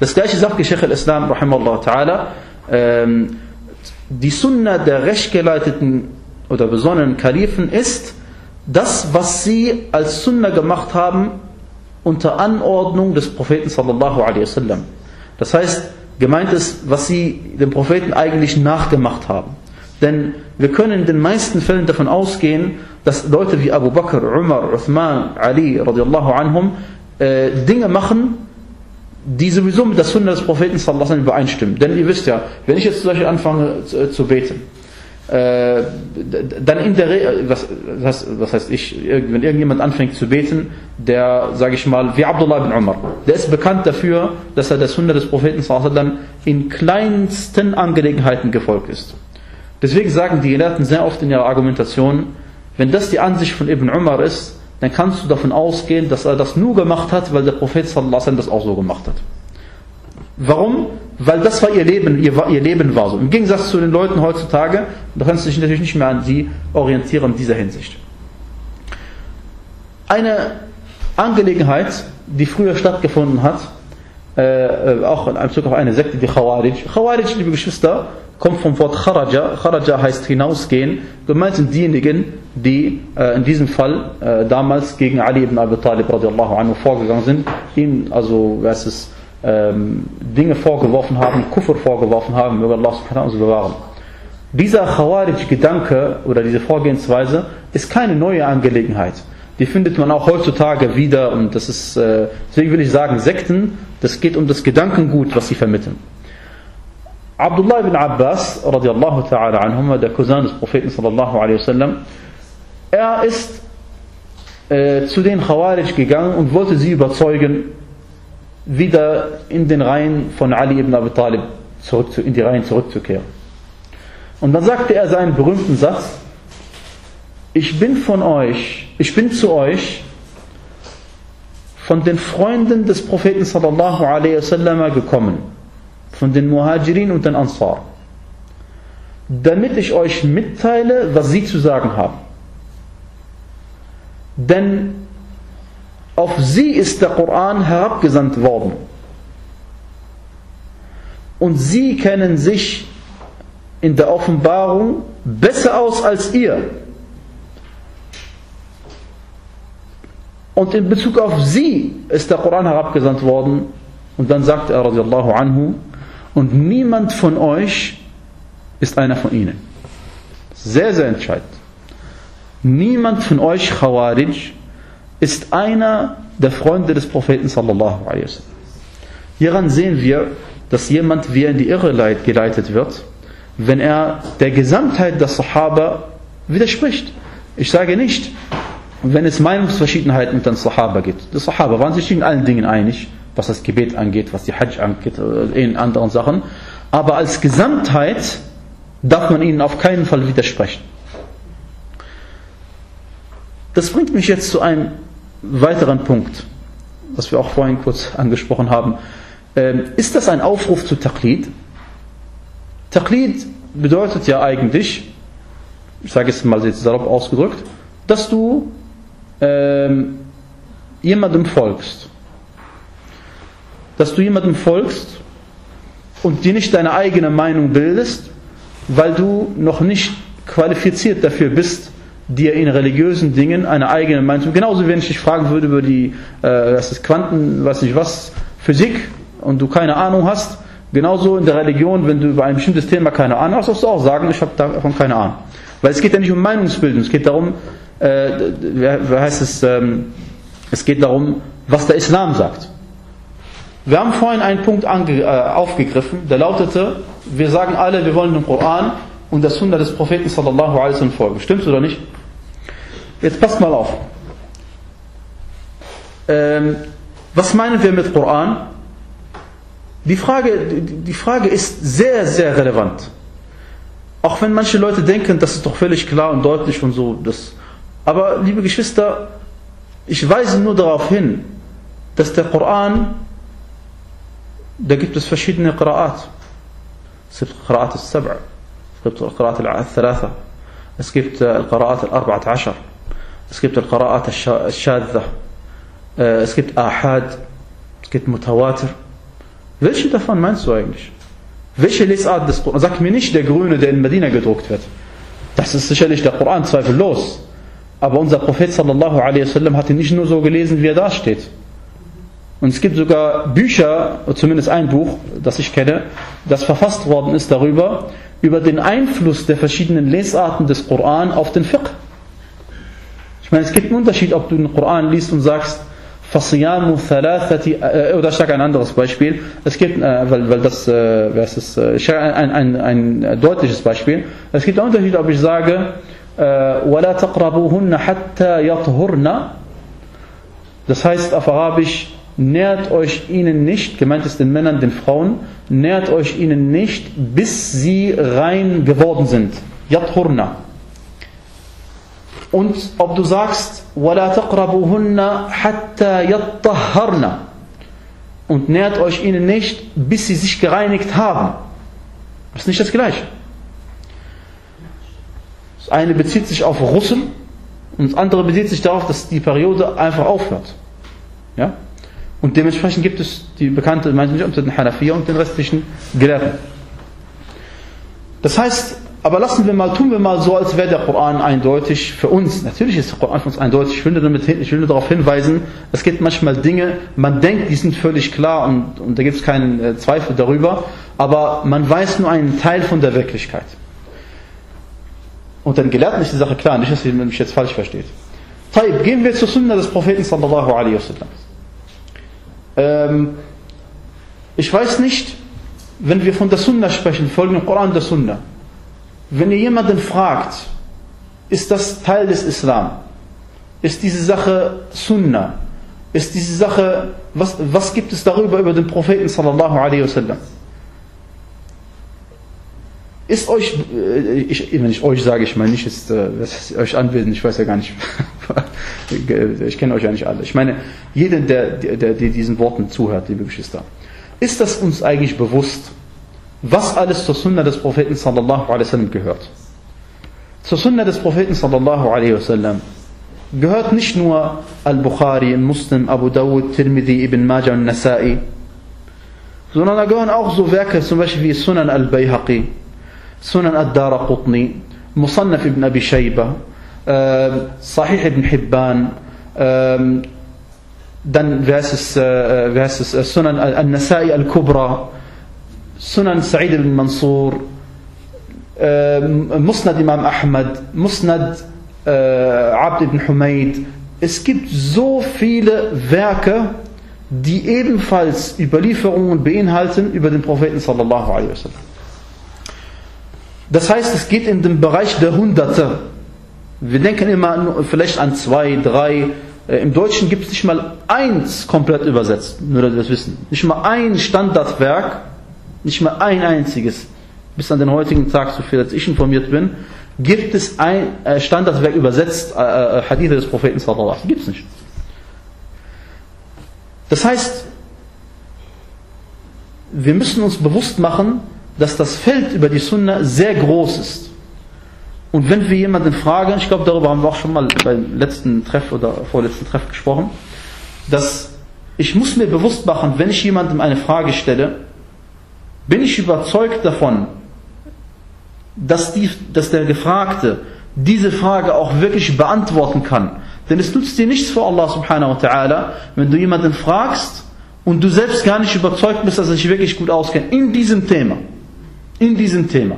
Das gleiche sagt Sheikh al-Islam, ta'ala, ähm, die Sunna der rechtgeleiteten oder besonnenen Kalifen ist, das, was sie als Sunna gemacht haben, unter Anordnung des Propheten sallallahu alaihi wasallam. Das heißt, gemeint ist, was sie dem Propheten eigentlich nachgemacht haben. Denn wir können in den meisten Fällen davon ausgehen, dass Leute wie Abu Bakr, Umar, Uthman, Ali radiallahu anhum äh, Dinge machen, die sowieso mit der Sunna des Propheten sallallahu alaihi wasallam übereinstimmen. Denn ihr wisst ja, wenn ich jetzt zum Beispiel anfange zu, äh, zu beten, äh, dann in der Re was, was, was heißt ich, wenn irgendjemand anfängt zu beten, der, sage ich mal, wie Abdullah ibn Umar, der ist bekannt dafür, dass er der Sunna des Propheten in kleinsten Angelegenheiten gefolgt ist. Deswegen sagen die Gelehrten sehr oft in ihrer Argumentation, wenn das die Ansicht von Ibn Umar ist, dann kannst du davon ausgehen, dass er das nur gemacht hat, weil der Prophet das auch so gemacht hat. Warum? Weil das war ihr Leben, ihr, ihr Leben war so. Im Gegensatz zu den Leuten heutzutage, da kannst du dich natürlich nicht mehr an sie orientieren in dieser Hinsicht. Eine Angelegenheit, die früher stattgefunden hat, äh, auch in Bezug auf eine Sekte, die Khawarij. Khawarij, liebe Geschwister, kommt vom Wort Kharaja. Kharaja heißt hinausgehen. Gemeint sind diejenigen, die äh, in diesem Fall äh, damals gegen Ali ibn Abi Talib radiallahu anhu vorgegangen sind, ihn, also, wer ist ähm, Dinge vorgeworfen haben, Kufr vorgeworfen haben, möge Allah subhanahu wa bewahren. Dieser Khawarij-Gedanke oder diese Vorgehensweise ist keine neue Angelegenheit. Die findet man auch heutzutage wieder und das ist, äh, deswegen will ich sagen, Sekten, das geht um das Gedankengut, was sie vermitteln. Abdullah ibn Abbas, radiallahu ta'ala anhuma, der Cousin des Propheten sallallahu alaihi wasallam, er ist äh, zu den Khawarij gegangen und wollte sie überzeugen, wieder in den Reihen von Ali ibn Abi Talib zurück zu, in die Reihen zurückzukehren. Und dann sagte er seinen berühmten Satz, ich bin von euch, ich bin zu euch von den Freunden des Propheten sallallahu alaihi wasallam gekommen, von den Muhajirin und den Ansar, damit ich euch mitteile, was sie zu sagen haben. Denn auf sie ist der Koran herabgesandt worden. Und sie kennen sich in der Offenbarung besser aus als ihr. Und in Bezug auf sie ist der Koran herabgesandt worden. Und dann sagt er, anhu, und niemand von euch ist einer von ihnen. Sehr, sehr entscheidend. Niemand von euch, Khawarij, ist einer der Freunde des Propheten sallallahu alaihi wasallam. Hieran sehen wir, dass jemand wie er in die Irre geleitet wird, wenn er der Gesamtheit der Sahaba widerspricht. Ich sage nicht, wenn es Meinungsverschiedenheiten mit den Sahaba gibt. Die Sahaba waren sich in allen Dingen einig, was das Gebet angeht, was die Hajj angeht, in anderen Sachen. Aber als Gesamtheit darf man ihnen auf keinen Fall widersprechen. Das bringt mich jetzt zu einem weiteren Punkt, was wir auch vorhin kurz angesprochen haben. Ähm, ist das ein Aufruf zu Taqlid? Taqlid bedeutet ja eigentlich, ich sage es mal jetzt salopp ausgedrückt, dass du ähm, jemandem folgst. Dass du jemandem folgst und dir nicht deine eigene Meinung bildest, weil du noch nicht qualifiziert dafür bist, dir in religiösen Dingen eine eigene Meinung. Genauso, wenn ich dich fragen würde über die, äh, das ist Quanten, weiß nicht was, Physik und du keine Ahnung hast, genauso in der Religion, wenn du über ein bestimmtes Thema keine Ahnung hast, darfst du auch sagen, ich habe davon keine Ahnung. Weil es geht ja nicht um Meinungsbildung, es geht darum, äh, wie heißt es, ähm, es geht darum, was der Islam sagt. Wir haben vorhin einen Punkt ange, äh, aufgegriffen, der lautete, wir sagen alle, wir wollen den Koran und das Sunna des Propheten sallallahu alaihi wasallam folgen. Stimmt's oder nicht? Jetzt passt mal auf. Ähm, was meinen wir mit Koran? Die Frage, die Frage ist sehr, sehr relevant. Auch wenn manche Leute denken, das ist doch völlig klar und deutlich und so. Das, aber liebe Geschwister, ich weise nur darauf hin, dass der Koran, da gibt es verschiedene Qira'at. Es gibt Qira'at al-Sab'a, es gibt Qira'at al-Thalatha, es gibt Qira'at al-Arba'at Ashar, es gibt Qira'at al-Shadda, es gibt Ahad, es gibt Mutawatir. Welche davon meinst du eigentlich? Welche Lesart des Koran? Sag mir nicht der grüne, der in Medina gedruckt wird. Das ist sicherlich der Koran, zweifellos. Aber unser Prophet sallallahu alaihi wasallam hat ihn nicht nur so gelesen, wie er da steht. Und es gibt sogar Bücher, zumindest ein Buch, das ich kenne, das verfasst worden ist darüber, über den Einfluss der verschiedenen Lesarten des Koran auf den Fiqh. Ich meine, es gibt einen Unterschied, ob du den Koran liest und sagst, فصيام ثلاثة oder ich sage ein anderes Beispiel. Es gibt, weil, weil das, was ist, ein, ein, ein deutliches Beispiel. Es gibt einen Unterschied, ob ich sage, ولا تقربوهن حتى يطهرن. Das heißt auf Arabisch, nährt euch ihnen nicht, gemeint ist den Männern, den Frauen, nährt euch ihnen nicht, bis sie rein geworden sind. Yathurna. Und ob du sagst, وَلَا تَقْرَبُهُنَّ حَتَّى يَطَّهَّرْنَ und nährt euch ihnen nicht, bis sie sich gereinigt haben. Das ist nicht das Gleiche. Das eine bezieht sich auf Russen und das andere bezieht sich darauf, dass die Periode einfach aufhört. Ja? Und dementsprechend gibt es die bekannte Meinung unter den Hanafiya und den restlichen Gelehrten. Das heißt, aber lassen wir mal, tun wir mal so, als wäre der Koran eindeutig für uns. Natürlich ist der Koran für uns eindeutig. Ich will, damit, ich will nur darauf hinweisen, es gibt manchmal Dinge, man denkt, die sind völlig klar und, und da gibt es keinen äh, Zweifel darüber, aber man weiß nur einen Teil von der Wirklichkeit. Und den Gelehrten ist die Sache klar, nicht, dass ihr mich jetzt falsch versteht. Taib, gehen wir zur Sunna des Propheten sallallahu alaihi wasallam. Ähm, ich weiß nicht, wenn wir von der Sunna sprechen, folgen dem Koran der Sunna. Wenn ihr jemanden fragt, ist das Teil des Islam? Ist diese Sache Sunna? Ist diese Sache, was, was gibt es darüber über den Propheten sallallahu alaihi wasallam? Ist euch, äh, ich, wenn ich euch sage, ich meine nicht, ist, äh, was euch anwesend, ich weiß ja gar nicht, (laughs) ich kenne euch ja nicht alle. Ich meine, jeder, der, der, der diesen Worten zuhört, liebe Geschwister. Ist das uns eigentlich bewusst, was alles zur Sunna des Propheten sallallahu alaihi wasallam gehört. Zur Sunna des Propheten sallallahu alaihi wasallam gehört nicht nur Al-Bukhari, Muslim, Abu Dawud, Tirmidhi, Ibn Majah und Nasa'i, sondern da gehören auch so Werke zum Beispiel wie Sunan Al-Bayhaqi, Sunan Ad-Dara Qutni, Musannaf ibn Abi Shayba, äh, Sahih ibn Hibban, äh, dann wie heißt es, äh, wie heißt es Sunan Al-Nasa'i Al-Kubra, Sunan Sa'id ibn Mansur, äh, Musnad Imam Ahmad, Musnad äh, Abd ibn Humayd. Es gibt so viele Werke, die ebenfalls Überlieferungen beinhalten über den Propheten sallallahu alaihi wasallam. Das heißt, es geht in den Bereich der Hunderte. Wir denken immer vielleicht an zwei, drei. Im Deutschen gibt es nicht mal eins komplett übersetzt, nur dass wir das wissen. Nicht mal ein Standardwerk, nicht mal ein einziges, bis an den heutigen Tag, so viel als ich informiert bin, gibt es ein äh, Standardwerk übersetzt, äh, äh, des Propheten sallallahu alaihi Gibt es nicht. Das heißt, wir müssen uns bewusst machen, dass das Feld über die Sunna sehr groß ist. Und wenn wir jemanden fragen, ich glaube, darüber haben wir auch schon mal beim letzten Treff oder vorletzten Treff gesprochen, dass ich muss mir bewusst machen, wenn ich jemandem eine Frage stelle, bin ich überzeugt davon, dass, die, dass der Gefragte diese Frage auch wirklich beantworten kann. Denn es nutzt dir nichts vor Allah subhanahu wa ta'ala, wenn du jemanden fragst und du selbst gar nicht überzeugt bist, dass er sich wirklich gut auskennt in diesem Thema. In diesem Thema.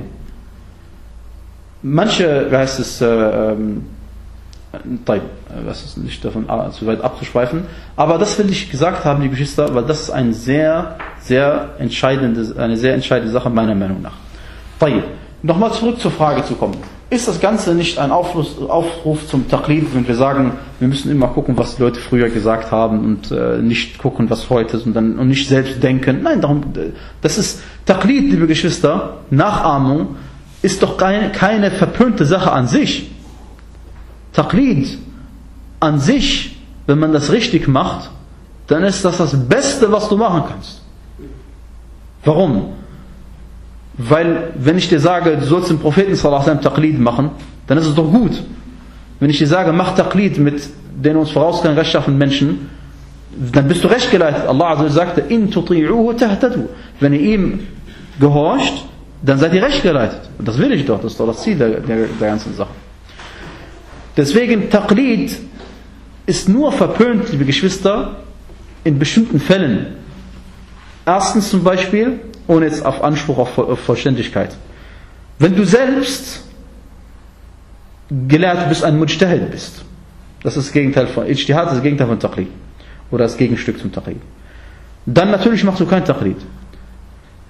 Manche, es, äh, ähm, was ist nicht davon ah, zu weit abzuschweifen, aber das will ich gesagt haben, liebe Geschwister, weil das ist ein sehr, sehr entscheidende, eine sehr entscheidende Sache meiner Meinung nach. Nochmal zurück zur Frage zu kommen. Ist das Ganze nicht ein Aufruf, Aufruf zum Taqlid, wenn wir sagen, wir müssen immer gucken, was die Leute früher gesagt haben und äh, nicht gucken, was heute ist und, dann, und nicht selbst denken? Nein, darum, das ist Taqlid, liebe Geschwister, Nachahmung ist doch keine, keine verpönte Sache an sich. Taqlid an sich, wenn man das richtig macht, dann ist das das Beste, was du machen kannst. Warum? Weil, wenn ich dir sage, du sollst den Propheten sallallahu Taqlid machen, dann ist es doch gut. Wenn ich dir sage, mach Taqlid mit den uns vorausgehenden rechtschaffenen Menschen, dann bist du recht geleitet. Allah sagte, in tuti'uhu tahtadu. Wenn ihr ihm gehorcht, dann seid ihr recht geleitet. Und das will ich doch, das ist doch das Ziel der, der, der ganzen Sache. Deswegen Taqlid ist nur verpönt, liebe Geschwister, in bestimmten Fällen. Erstens zum Beispiel, ohne jetzt auf Anspruch auf Vollständigkeit. Wenn du selbst gelehrt bist, ein Mujtahid bist, das ist das Gegenteil von Ijtihad, das, das Gegenteil von Taqlid. Oder das Gegenstück zum Taqlid. Dann natürlich machst du kein Taqlid.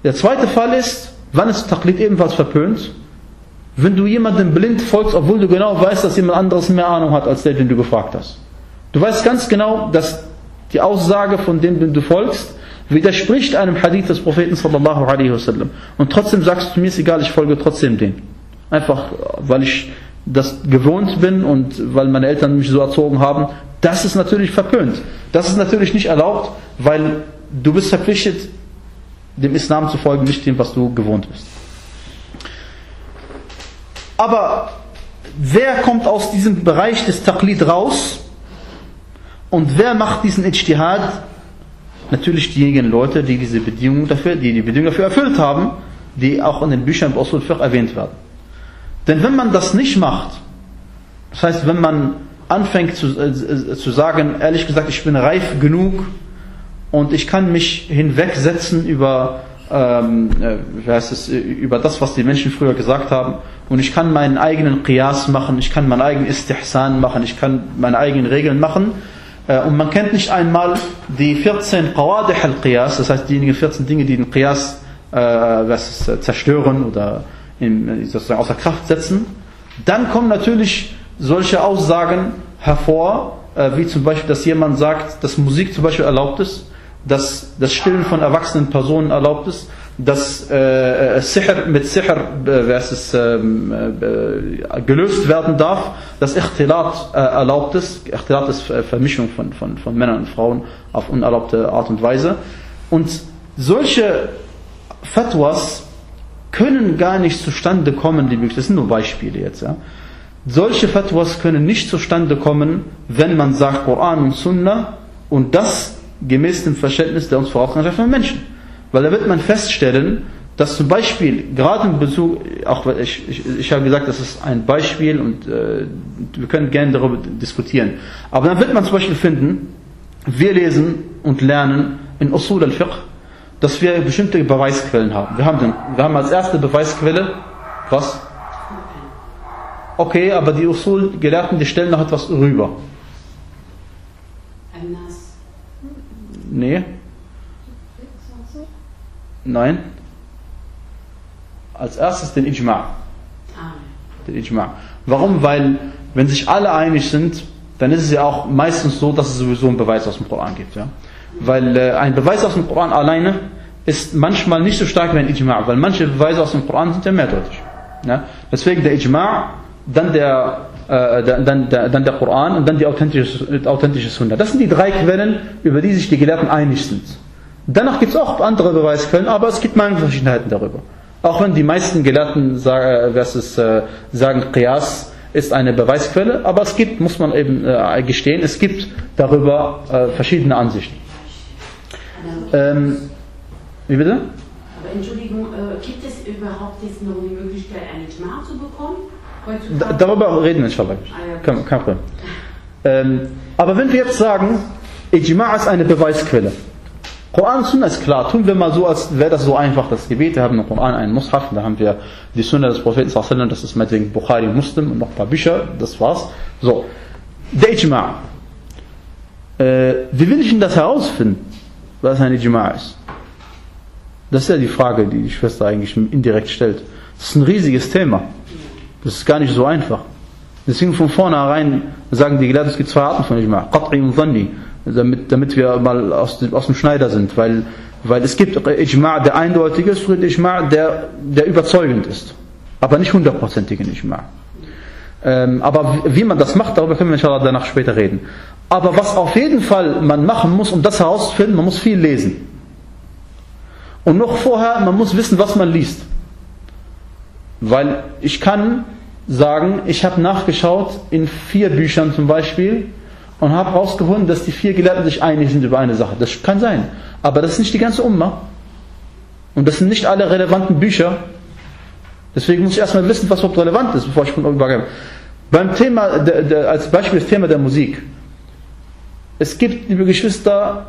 Der zweite Fall ist, wann ist Taqlid ebenfalls verpönt? Wenn du jemandem blind folgst, obwohl du genau weißt, dass jemand anderes mehr Ahnung hat, als der, den du gefragt hast. Du weißt ganz genau, dass die Aussage von dem, du folgst, widerspricht einem Hadith des Propheten sallallahu alaihi wasallam. Und trotzdem sagst du, mir ist egal, ich folge trotzdem dem. Einfach, weil ich das gewohnt bin und weil meine Eltern mich so erzogen haben. Das ist natürlich verpönt. Das ist natürlich nicht erlaubt, weil du bist verpflichtet, dem Islam zu folgen, nicht dem, was du gewohnt bist. Aber wer kommt aus diesem Bereich des Taqlid raus? Und wer macht diesen Ijtihad? Natürlich diejenigen Leute, die diese Bedingungen dafür, die die Bedingungen dafür erfüllt haben, die auch in den Büchern Usul Fiqh erwähnt werden. Denn wenn man das nicht macht, das heißt, wenn man anfängt zu, äh, zu sagen, ehrlich gesagt, ich bin reif genug und ich kann mich hinwegsetzen über ähm, äh, es, über das, was die Menschen früher gesagt haben. Und ich kann meinen eigenen Qiyas machen, ich kann meinen eigenen Istihsan machen, ich kann meine eigenen Regeln machen. Äh, und man kennt nicht einmal die 14 Qawadih al-Qiyas, das heißt diejenigen 14 Dinge, die den Qiyas äh, was, zerstören oder in, sozusagen außer Kraft setzen. Dann kommen natürlich solche Aussagen hervor, äh, wie zum Beispiel, dass jemand sagt, dass Musik zum Beispiel erlaubt ist dass das Stillen von erwachsenen Personen erlaubt ist, dass äh, Sihr mit Sihr äh, es, ähm, äh, gelöst werden darf, dass Ikhtilat äh, erlaubt ist. Ikhtilat ist Vermischung von, von, von Männern und Frauen auf unerlaubte Art und Weise. Und solche Fatwas können gar nicht zustande kommen, liebe das sind nur Beispiele jetzt. Ja. Solche Fatwas können nicht zustande kommen, wenn man sagt Koran und Sunnah und das gemäß dem Verständnis der uns vorausgegangenen Menschen. Weil da wird man feststellen, dass zum Beispiel, gerade in Bezug, auch ich, ich, ich habe gesagt, das ist ein Beispiel und äh, wir können gerne darüber diskutieren. Aber dann wird man zum Beispiel finden, wir lesen und lernen in Usul al-Fiqh, dass wir bestimmte Beweisquellen haben. Wir haben, den, wir haben als erste Beweisquelle, was? Okay, aber die Usul-Gelehrten, die stellen noch etwas rüber. Nee. Nein. Als erstes den Ijma'. Den Ijma'. Warum? Weil, wenn sich alle einig sind, dann ist es ja auch meistens so, dass es sowieso einen Beweis aus dem Koran gibt. Ja? Weil äh, ein Beweis aus dem Koran alleine ist manchmal nicht so stark wie ein Ijma', weil manche Beweise aus dem Koran sind ja mehrdeutig. Ja? Deswegen der Ijma', dann der äh, dann, dann, der Koran und dann die authentische, authentische Sunna. Das sind die drei Quellen, über die sich die Gelehrten einig sind. Danach gibt es auch andere Beweisquellen, aber es gibt Meinungsverschiedenheiten darüber. Auch wenn die meisten Gelehrten sagen, es, äh, sagen Qiyas ist eine Beweisquelle, aber es gibt, muss man eben äh, gestehen, es gibt darüber äh, verschiedene Ansichten. Ähm, wie bitte? Aber Entschuldigung, äh, gibt es überhaupt jetzt noch die Möglichkeit, eine Ijma zu bekommen? Heutzutage- Darüber reden wir inshallah. Ah. Kein, kein Problem. Ähm, aber wenn wir jetzt sagen, Ijma' ist eine Beweisquelle. Koran und Sunna ist klar. Tun wir mal so, als wäre das so einfach, das Gebet. Wir haben im Koran einen Mushaf, da haben wir die Sunna des Propheten, das ist meinetwegen Bukhari Muslim und noch ein paar Bücher, das war's. So, der Ijma'. Äh, wie will ich denn das herausfinden, was ein Ijma' ist? Das ist ja die Frage, die die Schwester eigentlich indirekt stellt. Das ist ein riesiges Thema. Das ist gar nicht so einfach. Deswegen von vornherein sagen die Gelehrten, es gibt zwei Arten von Ijma'. Qat'i und Dhanni. Damit, damit wir mal aus aus dem Schneider sind. Weil, weil es gibt Ijma' der eindeutig ist und Ijma' der, der überzeugend ist. Aber nicht hundertprozentigen Ijma'. Ähm, aber wie man das macht, darüber können wir inshallah danach später reden. Aber was auf jeden Fall man machen muss, um das herauszufinden, man muss viel lesen. Und noch vorher, man muss wissen, was man liest. Weil ich kann sagen, ich habe nachgeschaut in vier Büchern zum Beispiel und habe herausgefunden, dass die vier Gelehrten sich einig sind über eine Sache. Das kann sein. Aber das ist nicht die ganze Umma. Und das sind nicht alle relevanten Bücher. Deswegen muss ich erstmal wissen, was überhaupt relevant ist, bevor ich von übergebe. Beim Thema, der, der, als Beispiel das Thema der Musik. Es gibt, liebe Geschwister,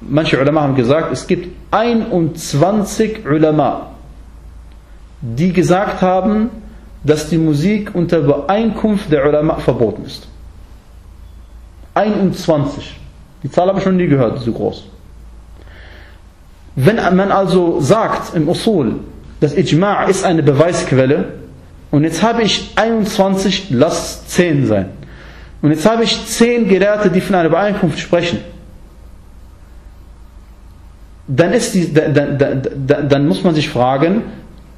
manche Ulama haben gesagt, es gibt 21 Ulama, die gesagt haben, dass die Musik unter Übereinkunft der Ulama verboten ist. 21. Die Zahl habe ich noch nie gehört, so groß. Wenn man also sagt im Usul, das Ijma' ist eine Beweisquelle und jetzt habe ich 21, lass 10 sein. Und jetzt habe ich 10 Gelehrte, die von einer Übereinkunft sprechen. Dann, ist die, dann, dann, dann muss man sich fragen,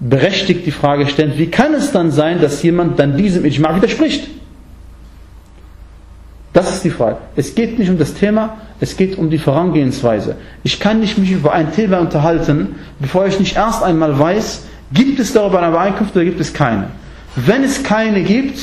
berechtigt die Frage stellen, wie kann es dann sein, dass jemand dann diesem Ijma' widerspricht? Das ist die Frage. Es geht nicht um das Thema, es geht um die Vorangehensweise. Ich kann nicht mich über ein Thema unterhalten, bevor ich nicht erst einmal weiß, gibt es darüber eine Übereinkunft oder gibt es keine. Wenn es keine gibt,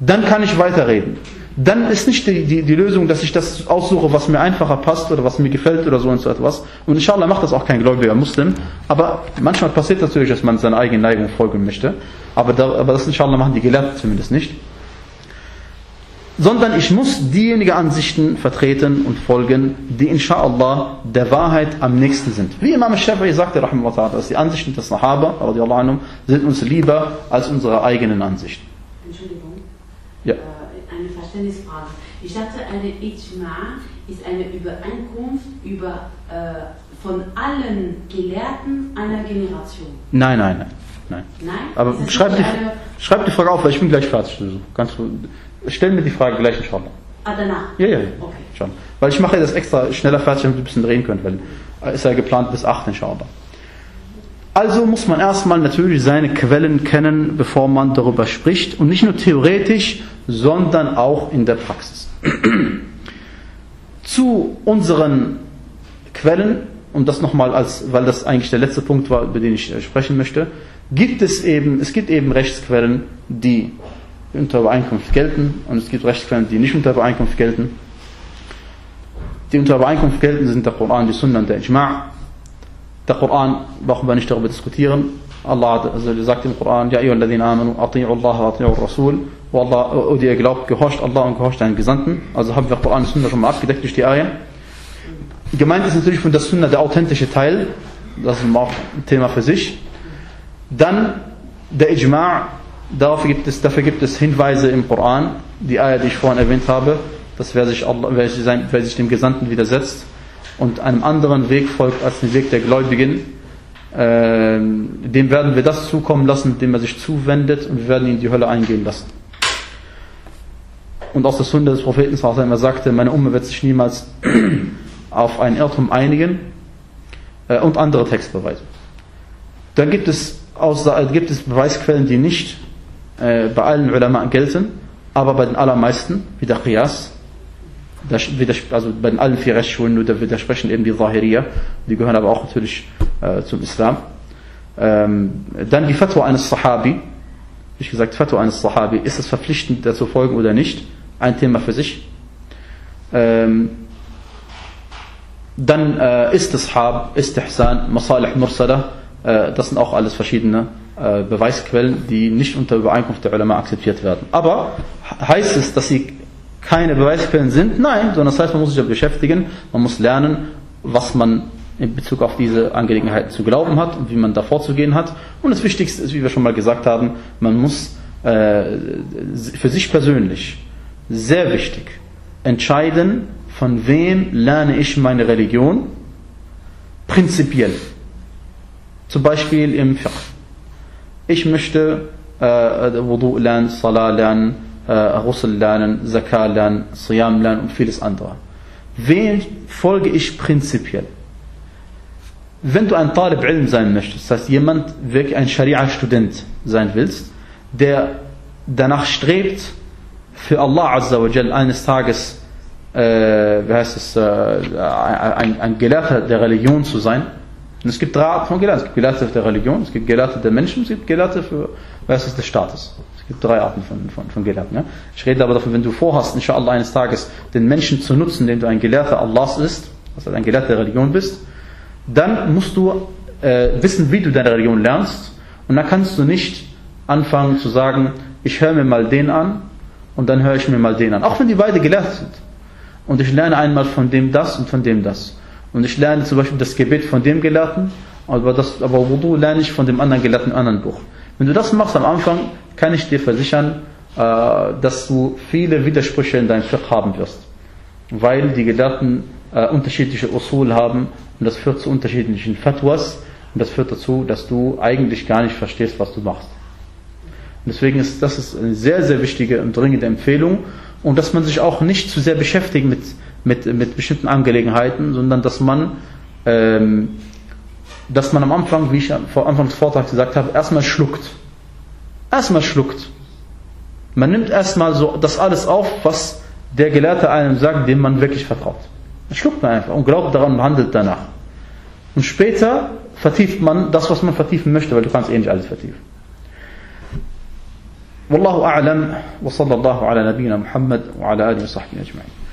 dann kann ich weiterreden. Dann ist nicht die, die, die Lösung, dass ich das aussuche, was mir einfacher passt oder was mir gefällt oder so und so etwas. Und inshallah macht das auch kein gläubiger Muslim. Aber manchmal passiert natürlich, dass man seiner eigenen Neigung folgen möchte. Aber, da, aber das inshallah machen die Gelehrten zumindest nicht sondern ich muss diejenigen Ansichten vertreten und folgen, die inshallah der Wahrheit am nächsten sind. Wie Imam Shafi'i sagte, dass die Ansichten des Sahaba anhum, sind uns lieber als unsere eigenen Ansichten. Entschuldigung. Ja. Äh, Eine Verständnisfrage. Ich dachte, eine Ijma ist eine Übereinkunft über, äh, von allen Gelehrten einer Generation. Nein, nein, nein. nein. Nein? Aber schreib die, schreib die Frage auf, weil ich bin gleich fertig. Also Ganz, stell mir die Frage gleich inshallah. ah, danach? Ja, ja, ja. Okay. Schon. Weil ich mache das extra schneller fertig, damit wir ein bisschen drehen können, weil äh, ist ja geplant bis 8 inshallah. Also muss man erstmal natürlich seine Quellen kennen, bevor man darüber spricht. Und nicht nur theoretisch, sondern auch in der Praxis. (clears throat) Zu unseren Quellen, und das nochmal als, weil das eigentlich der letzte Punkt war, über den ich äh, sprechen möchte, gibt es eben, es gibt eben Rechtsquellen, die unter Übereinkunft gelten und es gibt Rechtsquellen, die nicht unter Übereinkunft gelten. Die unter Übereinkunft gelten sind der Koran, die Sunna und der Ijma'. Der Koran brauchen wir nicht darüber diskutieren. Allah also sagt im Koran, Ja, ayyuhalladhina amanu, ati'u Allah wa ati'u Rasul. Die ihr glaubt, gehorcht Allah und gehorcht einen Gesandten. Also haben wir Koran und Sunna schon mal abgedeckt durch die Ayah. Gemeint ist natürlich von der Sunna der authentische Teil. Das ist auch ein Thema für sich. Dann der Ijma'. Dafür gibt, es, dafür gibt es Hinweise im Koran. Die Ayah, die ich vorhin erwähnt habe, dass wer sich, Allah, wer, sich sein, wer sich dem Gesandten widersetzt und einem anderen Weg folgt als den Weg der Gläubigen, ähm, dem werden wir das zukommen lassen, dem er sich zuwendet und wir werden ihn in die Hölle eingehen lassen. Und aus der Sunde des Propheten er sagte, meine Umme wird sich niemals (clears throat) auf einen Irrtum einigen äh, und andere Textbeweise. Dann gibt es, außer, gibt es Beweisquellen, die nicht äh, bei allen Ulama gelten, aber bei den allermeisten, wie der Qiyas, also bei den allen vier Rechtsschulen, nur da widersprechen eben die Zahiriya, die gehören aber auch natürlich äh, zum Islam. Ähm, dann die Fatwa eines Sahabi, wie gesagt, Fatwa eines Sahabi, ist es verpflichtend, dazu folgen oder nicht? Ein Thema für sich. Ähm, dann äh, Istishab, Istihsan, Masalih Mursala, äh, das sind auch alles verschiedene Beweisquellen, die nicht unter Übereinkunft der Ulama akzeptiert werden. Aber heißt es, dass sie keine Beweisquellen sind? Nein, sondern das heißt, man muss sich ja beschäftigen, man muss lernen, was man in Bezug auf diese Angelegenheiten zu glauben hat und wie man da vorzugehen hat. Und das Wichtigste ist, wie wir schon mal gesagt haben, man muss äh, für sich persönlich, sehr wichtig, entscheiden, von wem lerne ich meine Religion prinzipiell. Zum Beispiel im Fiqh. Ich möchte äh, Wudu lernen, Salah lernen, äh, Russel lernen, Zakah lernen, Siyam lernen und vieles andere. Wem folge ich prinzipiell? Wenn du ein Talib Ilm sein möchtest, das heißt jemand, wirklich ein Scharia-Student sein willst, der danach strebt, für Allah Azza wa Jal eines Tages, äh, wie heißt es, äh, ein, ein Gelehrter der Religion zu sein. Und es gibt drei Arten von Gelehrten. Es gibt Gelehrte der Religion, es gibt Gelehrte der Menschen, es gibt Gelehrte für, es, des Staates. Es gibt drei Arten von, von, von Gelehrten. Ja? Ich rede aber davon, wenn du vorhast, inshallah eines Tages den Menschen zu nutzen, den du ein Gelehrter Allahs ist, also ein Gelehrter der Religion bist, dann musst du äh, wissen, wie du deine Religion lernst. Und dann kannst du nicht anfangen zu sagen, ich höre mir mal den an und dann höre ich mir mal den an. Auch wenn die beide gelehrt sind. Und ich lerne einmal von dem das und von dem das. Und ich lerne zum Beispiel das Gebet von dem Gelehrten, aber, das, aber Wudu lerne ich von dem anderen Gelehrten im anderen Buch. Wenn du das machst am Anfang, kann ich dir versichern, äh, dass du viele Widersprüche in deinem Fiqh haben wirst. Weil die Gelehrten äh, unterschiedliche Usul haben und das führt zu unterschiedlichen Fatwas und das führt dazu, dass du eigentlich gar nicht verstehst, was du machst. Und deswegen ist das ist eine sehr, sehr wichtige und dringende Empfehlung und dass man sich auch nicht zu sehr beschäftigt mit, mit, mit bestimmten Angelegenheiten, sondern dass man ähm, dass man am Anfang, wie ich vor Anfang des Vortrags gesagt habe, erstmal schluckt. Erstmal schluckt. Man nimmt erstmal so das alles auf, was der Gelehrte einem sagt, dem man wirklich vertraut. Das schluckt man einfach und glaubt daran und handelt danach. Und später vertieft man das, was man vertiefen möchte, weil du kannst eh nicht alles vertiefen. Wallahu a'lam wa sallallahu ala nabiyyina Muhammad wa ala alihi wa sahbihi ajma'in.